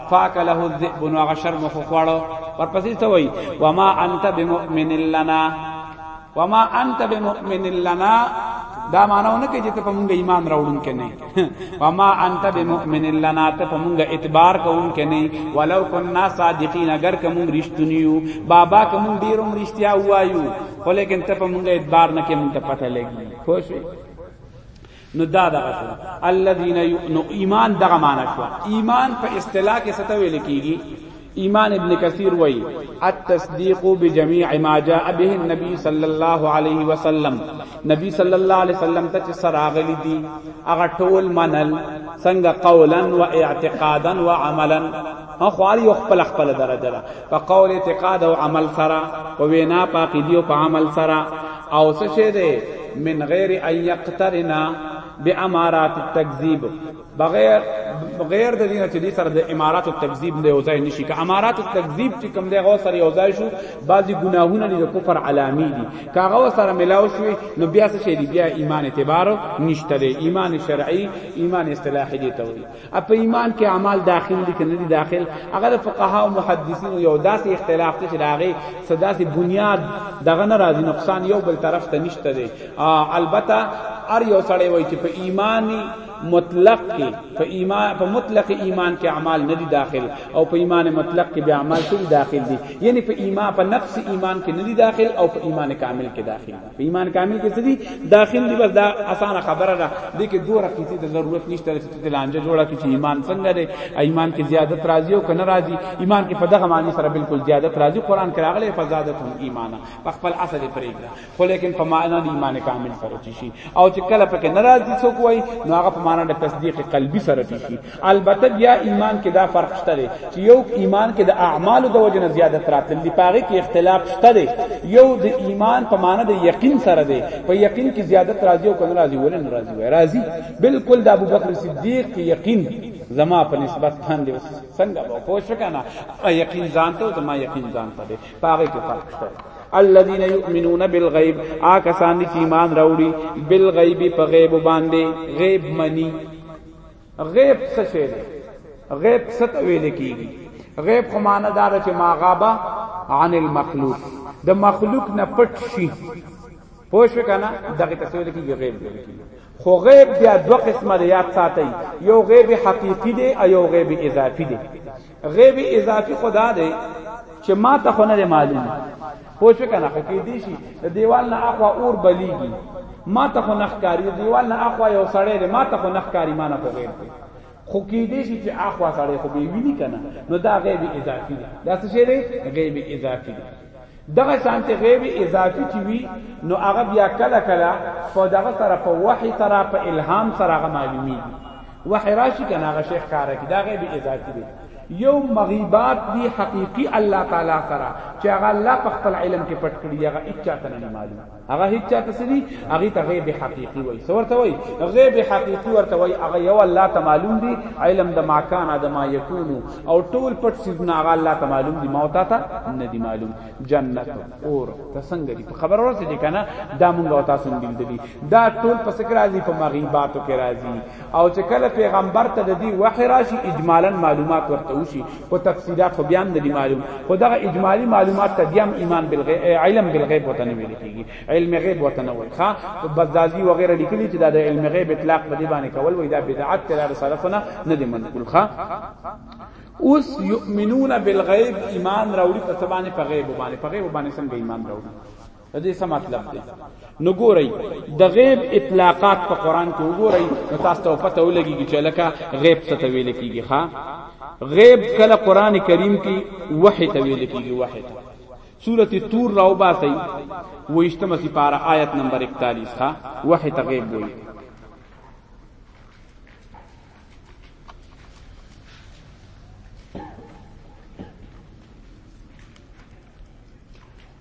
فاکله الذئب نو هغه شرم خو خوړو ورپسې ته وای وما انت بمؤمن لنا وما انت بمؤمن لنا دا مانو نه کې چې ته په مونږ ایمان راوړون کې نه وما انت بمؤمن لنا ته په مونږ اعتبار کوون کې نه ولو كنا صادقین اگر کوم رښتونیو بابا کوم ډیرم رښتیا وایو خو لیکن ته په مونږ اعتبار نه کې مونږ ته پته لګي خوښ نو دا دغه شو الذين نو ایمان دغه معنا شو ایمان په اصطلاح کې څه ویل کیږي ایمان ابن کثیر وای التصدیق بجميع ما جاء به النبي صلی الله علیه وسلم نبی صلی الله علیه وسلم ته سراغلی دي هغه ټول منل څنګه قولا و اعتقادا و عملا خو هر یو خپل خپل درجه ده په قول اعتقاد او عمل سره په وینا په عقیدی او په عمل سره او څه شه ده من غیر ان یقترنا بامارات التکذیب بغیر بغیر د دینه چې دې سره د امارات او تکذیب نه یوځای نشي که امارات او تکذیب چې کوم دی غو سره یوځای شو بعضی ګناهونه د کفر علامې دي کاغه سره ملاو شوي نو بیا څه شي بیا ایمان اعتبار نشته دی ایمان شرعي ایمان اصطلاحي دی ته وي اپ ایمان کې اعمال داخل دي کنه دي داخل اگر فقها او محدثین یو داسې اختلاف ته راغی صدا سي بنیاد دغه نه راځي نقصان یو بل طرف ته نشته دي البته ار یو سړی وای چې په ایمانی مطلق کې په ایمان په مطلق ایمان کې اعمال نه دي داخل او په ایمان مطلق کې بیا اعمال ټول داخل دي یعنی په ایمان په نفس ایمان کې نه دي داخل او په ایمان کامل کې داخل دي په ایمان کامل کې څه دي داخل دي بس دا اسانه خبره ده دې کې دوه رقیتی د ضرورت نشته چې ته لانجه جوړه کې چې ایمان څنګه دی ایمان کې زیادت راځي او کنه راځي ایمان کې په دغه معنی سره بالکل زیادت راځي قران کې راغلی په زیادت هم ایمان په خپل اصل پرېږده خو لیکن په معنا د ایمان کامل سره شي او چې کله پکې ناراضي څوک وای نو هغه په معنا د تصدیق قلبي سره شي البته بیا ایمان کې دا فرق شته دی چې یو ایمان کې د اعمالو د وجنه زیادت راتل دی پاره کې اختلاف شته دی یو د ایمان په معنی د یقین سره دی په یقین کې زیادت راځي او کنه راځي ولې ناراضي وای راځي بالکل د ابوبکر صدیق کې یقین زما په نسبت باندې څنګه به پوه شو کنه یقین ځان ته زما یقین ځان ته دی پاره کې فرق شته الذين يؤمنون بالغيب آکسان چې ایمان راوړي بالغیب په غیب باندې غیب منی غیب څه شی دی غیب څه ته ویل کیږي غیب خو معنی دار چې ما غابا عن المخلوق د مخلوق نه پټ شي پوه شو کنه دغه ته ویل کیږي غیب ویل کیږي خو غیب بیا دوه قسمه دی یاد ساتي یو غیب حقیقی دی او یو غیب اضافي دی غیب اضافي خدا دی چې ما ته خو نه معلوم پوه شو کنه خو کې دی شي د دیوال نه اخوا اور بلیږي ما ته خو نخکاری دیوال نه اخوا یو سړی دی ما ته خو نخکاری ما نه خو غیب دی خو کې دې شي چې اخوا سړی خو به ویني کنه نو دا غیب اضافي دی دا څه شی دی غیب اضافي دی دغه شانت غیب اضافي چې وي نو هغه بیا کله کله په دغه سره په وحي سره په الهام سره هغه معلومیږي وحي راشي کنه هغه شیخ کار کوي دا غیب اضافي دی یو مغیبات دی حقیقی الله تعالی سره چې هغه الله په خپل علم کې پټ کړی هغه اچا ته نه معلوم هغه هیڅ چاته سدي هغه ته غیب حقيقي وای سو ورته وای غیب حقيقي ورته وای هغه یو الله ته معلوم دي علم د ما کان د ما یکون او ټول پټ سيزونه هغه الله ته معلوم دي ما وتا ته نه دي معلوم جنت اور ته څنګه دي خبر ورته دي کنه دا مونږ او تاسو دي دي دا ټول پس کې راځي په مغيباتو کې راځي او چې کله پیغمبر ته د دې وحی راشي اجمالا معلومات ورته وشي او تفصيلات خو بیا هم نه معلوم خو دغه اجمالی معلومات ته بیا ایمان بالغیب علم بالغیب وته نه ویل کیږي علم غیب وته نه وایي ها بزازي وغیرہ لیکلي چې دا د علم غیب اطلاق په دې باندې کول وای دا بدعت تر سلفنا نه دي منقول ها اوس یؤمنون بالغیب ایمان راوړي په سبانه په غیب باندې په غیب باندې څنګه ایمان راوړي د دې څه مطلب دی نو ګورئ د غیب اطلاقات په قران کې وګورئ نو تاسو ته پته ولګیږي چې لکه غیب څه ته ویل کیږي ها غیب کله قران کریم کې وحی ته ویل کیږي وحی ته سورۃ تور راو باسي وېشتمه سپاره آیت نمبر 41 ها وحی ته غیب وایي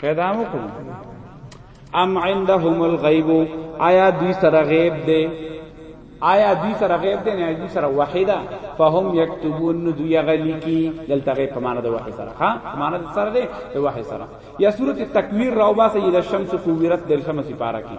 پیدا مو کو ام عندهم الغیب آیا دوی سره غیب دی آیا دوی سره غیب دی نه دوی سره وحیدا فهم یكتبون دوی غلی کی دلته غیب په معنا د وحی سره ها معنا د سره دی د وحی سره یا سوره تکویر راوباسه اذا الشمس کورت د شمس پارا کی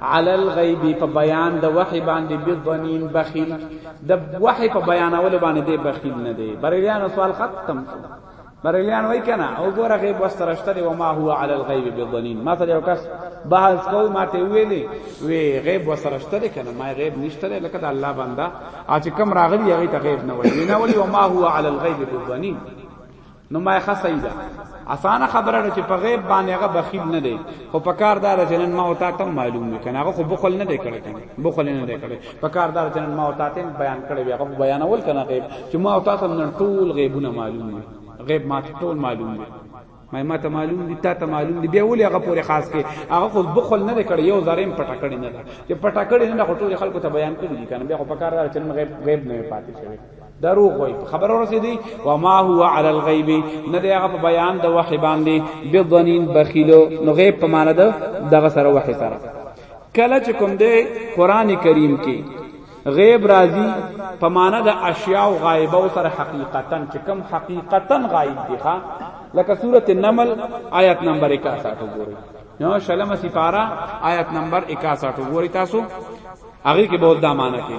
علی الغیب په بیان د وحی باندې بضنین بخیل د وحی په بیانولو باندې دی بخیل نه دی بریلیان سوال ختم بریلیان وای کنه او ګوره غیب واسترشته دی و ما هو علی الغیب بضنین ما ته یو کس بحث کو ما ته ویلی وی غیب واسترشته دی کنه ما غیب نشته لکه د الله بندا اچ کم راغلی هغه ته غیب نه وای نه ولی و ما هو علی الغیب بضنین نو ما ښه صحیح ده اسانه خبره ده چې په غیب باندې هغه بخیل نه دی خو په کار دار چې نن ما او تا ته معلوم نه کنه هغه خو بخل نه دی کړی کنه بخل نه دی کړی په کار دار چې نن ما او تا ته بیان کړی هغه بیانول کنه غیب چې ما او تا ته نن ټول غیبونه معلوم دي غیب ما ټول معلوم دي ما ما ته معلوم دي تا ته معلوم دي بیا ولې هغه پورې خاص کې هغه خو بخل نه کړي یو زاریم پټه کړي نه چې پټه کړي نه خو ټول خلکو ته بیان کړي کنه بیا خو په کار دار چې غیب غیب نه پاتې شوی دروغ وای په خبر ورسېدی و ما هو علی الغیب نه دی هغه په بیان د وحی باندې بضنین بخیلو نو غیب په معنی ده دغه سره وحی سره کله چې کوم دی قران کریم کې غیب راضی په معنی د اشیاء او غایبه او سره حقیقتا چې کوم حقیقتا غایب دی ښا لکه سوره النمل آیت نمبر 61 وګورئ نو شلمه سپارا آیت نمبر 61 وګورئ تاسو هغه کې به دا معنی کې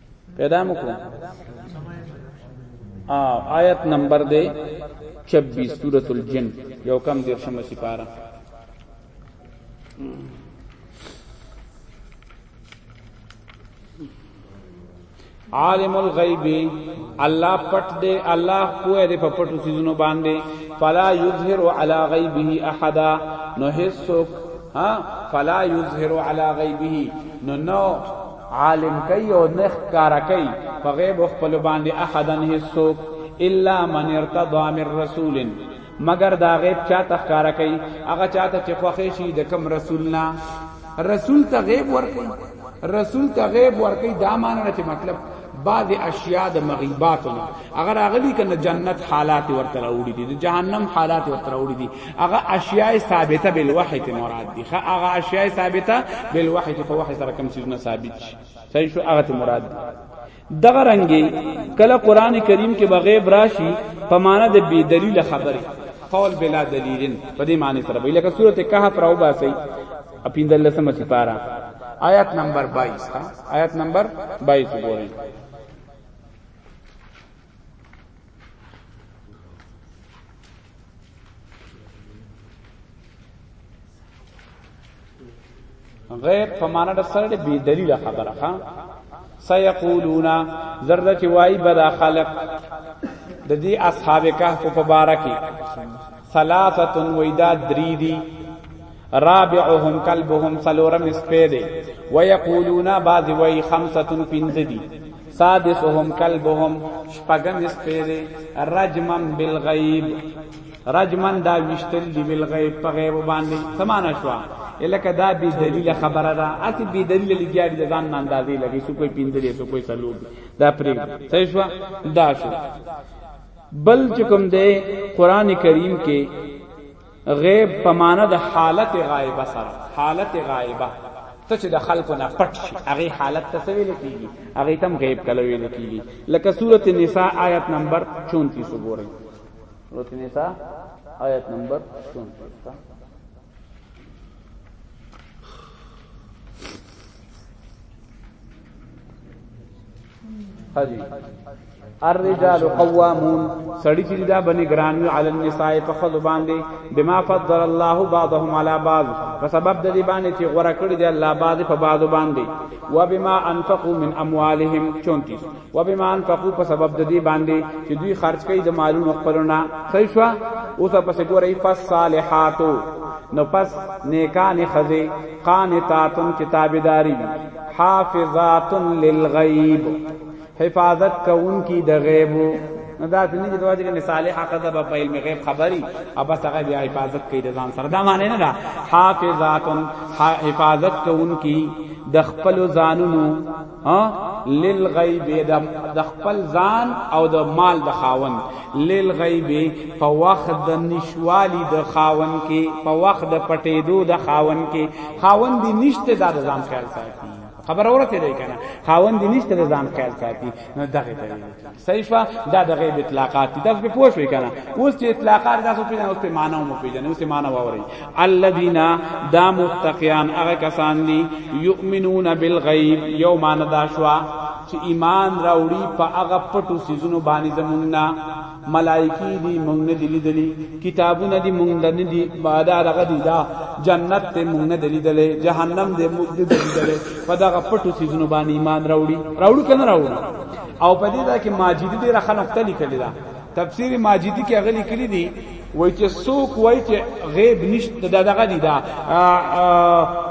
پیدا مکړو آیت نمبر دے 26 سورۃ الجن یو کم دیر شم سپارہ عالم الغیب الله پټ دی الله کوه دی په پټو سيزونو باندې فلا یظهر علی غیبه احد نو هیڅوک ها فلا یظهر علی غیبه نو نو عالم کوي او نه ښکاره کوي په غیب خپل باندې احدا هیڅوک الا من ارتضى من رسول مگر دا غیب چاته ښکاره کوي هغه چاته چې خوښي شي د کوم رسول نه رسول ته غیب ورکړي رسول ته غیب ورکړي دا معنی چې مطلب بعض اشیاء د مغیبات نه اگر اغلی کنه جنت حالات ورته راوړي دي جهنم حالات ورته راوړي دي هغه اشیاء ثابته بالوحی ته مراد دي هغه اشیاء ثابته بالوحی چې په وحی سره کوم څه نه ثابت شي صحیح شو هغه ته مراد دي دغه رنګي کله قران کریم کې بغیب راشي په معنا د بی دلیل خبره قول بلا دلیلن په دې معنی سره ویل که سورته کهف راو باسي اپیندل سم چې پارا آیت نمبر 22 آیت نمبر 22 وګورئ غیب فمانه د سره به دلیل خبره ها سيقولون زرد چې وای بدا خلق د دې اصحاب کهف په بارکه ثلاثه ویدا دریدی رابعهم کلبهم سلورم سپی دی ویقولون بعض وی خمسه پنځه دی سادسهم کلبهم شپږم سپی دی رجمن بالغیب رجمن دا وشتل دی بالغیب په غیب باندې سمانه شو الکه دا بی دلیل خبره ده اته بی دلیل لګیاري د ځان اندازې لګي سو کوئی پنځه دی سو کوئی سلور دا پرې صحیح شو دا شو بل چکم دے قرآن کریم کې غیب په معنا د حالت غایبه سره حالت غایبه ته چې د خلکو نه پټ شي هغه حالت ته ویل کیږي هغه تم غیب کله ویل کیږي لکه سوره النساء آیت نمبر 34 وګورئ سوره النساء آیت نمبر 34 Thank you. حجی الرجال قوامون سړی چې دا بنی ګرانو علی النساء فخذ باندې بما فضل الله بعضهم علی بعض په سبب د دې باندې چې غوړه کړی دی الله بعض په بعض باندې و بما انفقوا من اموالهم 34 و بما انفقوا په سبب د دې باندې چې دوی خرج کړي د مالونو خپلونه صحیح شو اوس په څه ګورې فصالحاتو نو پس نیکان خزی قانتاتن کتابداری حافظات للغیب حفاظت کوونکی د غیب نو دا څنګه چې دواجه کې صالح قذب په علم غیب خبري او بس هغه بیا حفاظت کوي د ځان سره دا معنی نه ده حافظات حفاظت کوونکی د خپل ځانونو ها للغیب د خپل ځان او د مال د خاوند للغیب په وخت د نشوالی د خاون کې په وخت د پټېدو د خاون کې خاون دی نشته د ځان خیال ساتي خبر اورته دی کنه خاون دی نشته د ځان خیال ساتي نو دغه ته صحیح شو دا د غیب اطلاقات دي تاسو په پوه شئ کنه اوس چې اطلاقات تاسو په اوس په معنا مو پیژنئ اوس معنا ووري الذين دا متقیان هغه کسان دي یؤمنون بالغیب یوم نداشوا چې ایمان راوړي په هغه پټو سيزونو باندې زمونږه ملائکی دی مونږ نه دی لیدلی کتابونه دی مونږ نه دی بعد هغه دی دا جنت ته مونږ نه دی لیدلی جهنم دی مونږ نه دی لیدلی په دغه پټو سيزونو باندې ایمان راوړي راوړي کنه راوړي او په دې دا کې ماجدی دی راخه نقطه لیکلی دا تفسیر ماجدی کې غلي کړی دی وای چې څوک وای چې غیب نشته دا دغه دی دا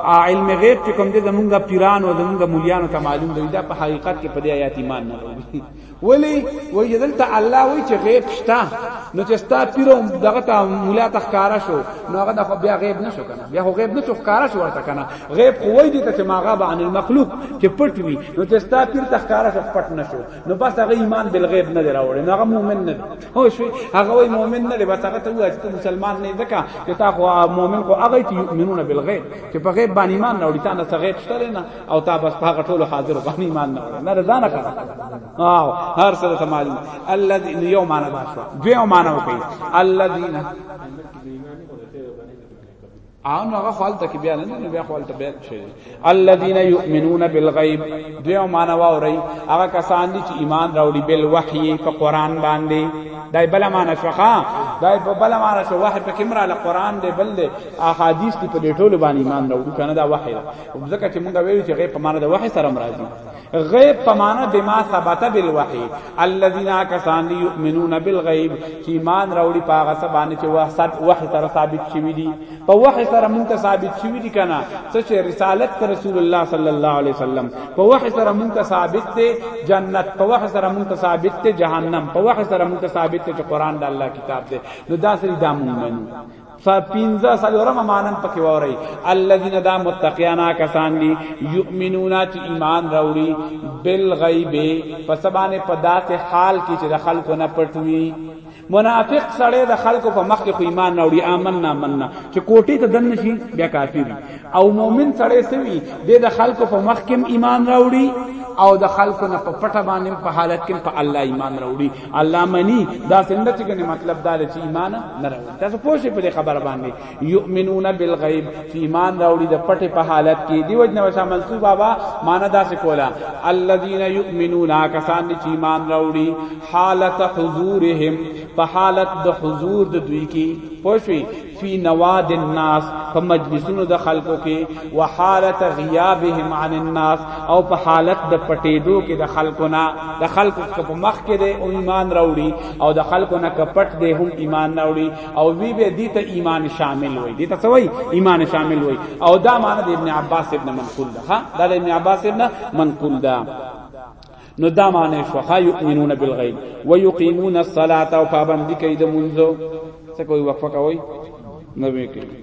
علم غیب چې کوم دې زمونږه پیرانو زمونږه مولیانو ته معلوم دی دا په حقیقت کې په دې آیات ایمان نه وروي ولی وای چې دلته الله وای چې غیب شته نو چې ستا پیرو دغه ته مولا ته ښکارا شو نو هغه د بیا غیب نشو کنه بیا غیب نه شو ښکارا شو ورته کنه غیب خو وای دې ته چې ما غاب عن المخلوق چې پټ وي نو چې ستا پیر ته ښکارا شو پټ نشو نو بس هغه ایمان بالغیب نه دی راوړی نو هغه مؤمن نه هو شو هغه وای مؤمن نه دی بس هغه ته وای چې مسلمان نه ځکه چې تا خو مؤمن خو هغه چې یؤمنون بالغیب چې په غیب باندې ایمان نه وړي تا نه څه غیب شته نه او تا بس په هغه ټولو حاضر باندې ایمان نه وړي نه رضا نه کړه او هر سره ته معلوم الذي یوم انا باشوا دوی معنا وکي الذين او نو هغه خپل تک بیا نه نو بیا خپل ته بیت شي الذين يؤمنون بالغيب دیو معنا واوري هغه کسان دي چې ایمان راوړي بل وحي په قران باندې دای بل معنا شخا دای په بل معنا شو وحي په کمره له قران دی بل دی احادیث دی په ټولو باندې ایمان راوړي کنه دا وحي ځکه چې مونږ ویل چې غیب په معنا د وحي سره مرادي غیب په معنا بما ثبت بالوحی الذين كسان يؤمنون بالغیب چې ایمان راوړي په هغه څه باندې چې وحسد وحی سره ثابت شوی دي په وحی سره مونږ ته ثابت شوی دي کنه چې رسالت ته رسول الله صلی الله علیه وسلم په وحی سره مونږ ته ثابت دي جنت په وحی سره مونږ ته ثابت دي جهنم په وحی سره مونږ ته ثابت دي چې قران د الله کتاب دی نو دا سری دا مونږ منو فپینزا سلورم مانن پکې ووري الذين دا متقیانا کسان دي یؤمنون چې ایمان راوړي بالغیب فسبانه پدات حال کې چې د خلکو نه پټوي منافق سړی د خلکو په مخ کې خو ایمان نه وړي امن نه امن نه چې کوټې ته دن شي بیا کافر او مؤمن سړی سوي د خلکو په مخ کې ایمان راوړي او د خلکو نه په پټه باندې په حالت کې په الله ایمان راوړي الله مني دا څنګه چې مطلب دا چې ایمان نه راوړي تاسو پوه شئ په دې خبره باندې یؤمنون بالغیب چې ایمان راوړي د پټه په حالت کې دی وجنه وسا منصور بابا معنا داسې کولا الذين یؤمنون کسان چې ایمان راوړي حالت حضورهم په حالت د حضور د دوی کې پوه شئ فی نواد الناس په مجلسونو د خلکو کې وحالت غیابهم عن الناس او په حالت د پټېدو کې د خلکو نه د خلکو په مخ کې د ایمان راوړي او د خلکو نه کپټ دی هم ایمان نه وړي او وی به دي ته ایمان شامل وي دي ته سوي ایمان شامل وي او دا معنی د ابن عباس ابن منقول ده ها دا د ابن عباس ابن منقول ده نو دا معنی شو خا یؤمنون بالغیب ويقيمون الصلاه او پابند کوي د منځو څه کوي وقفه کوي نو به کوي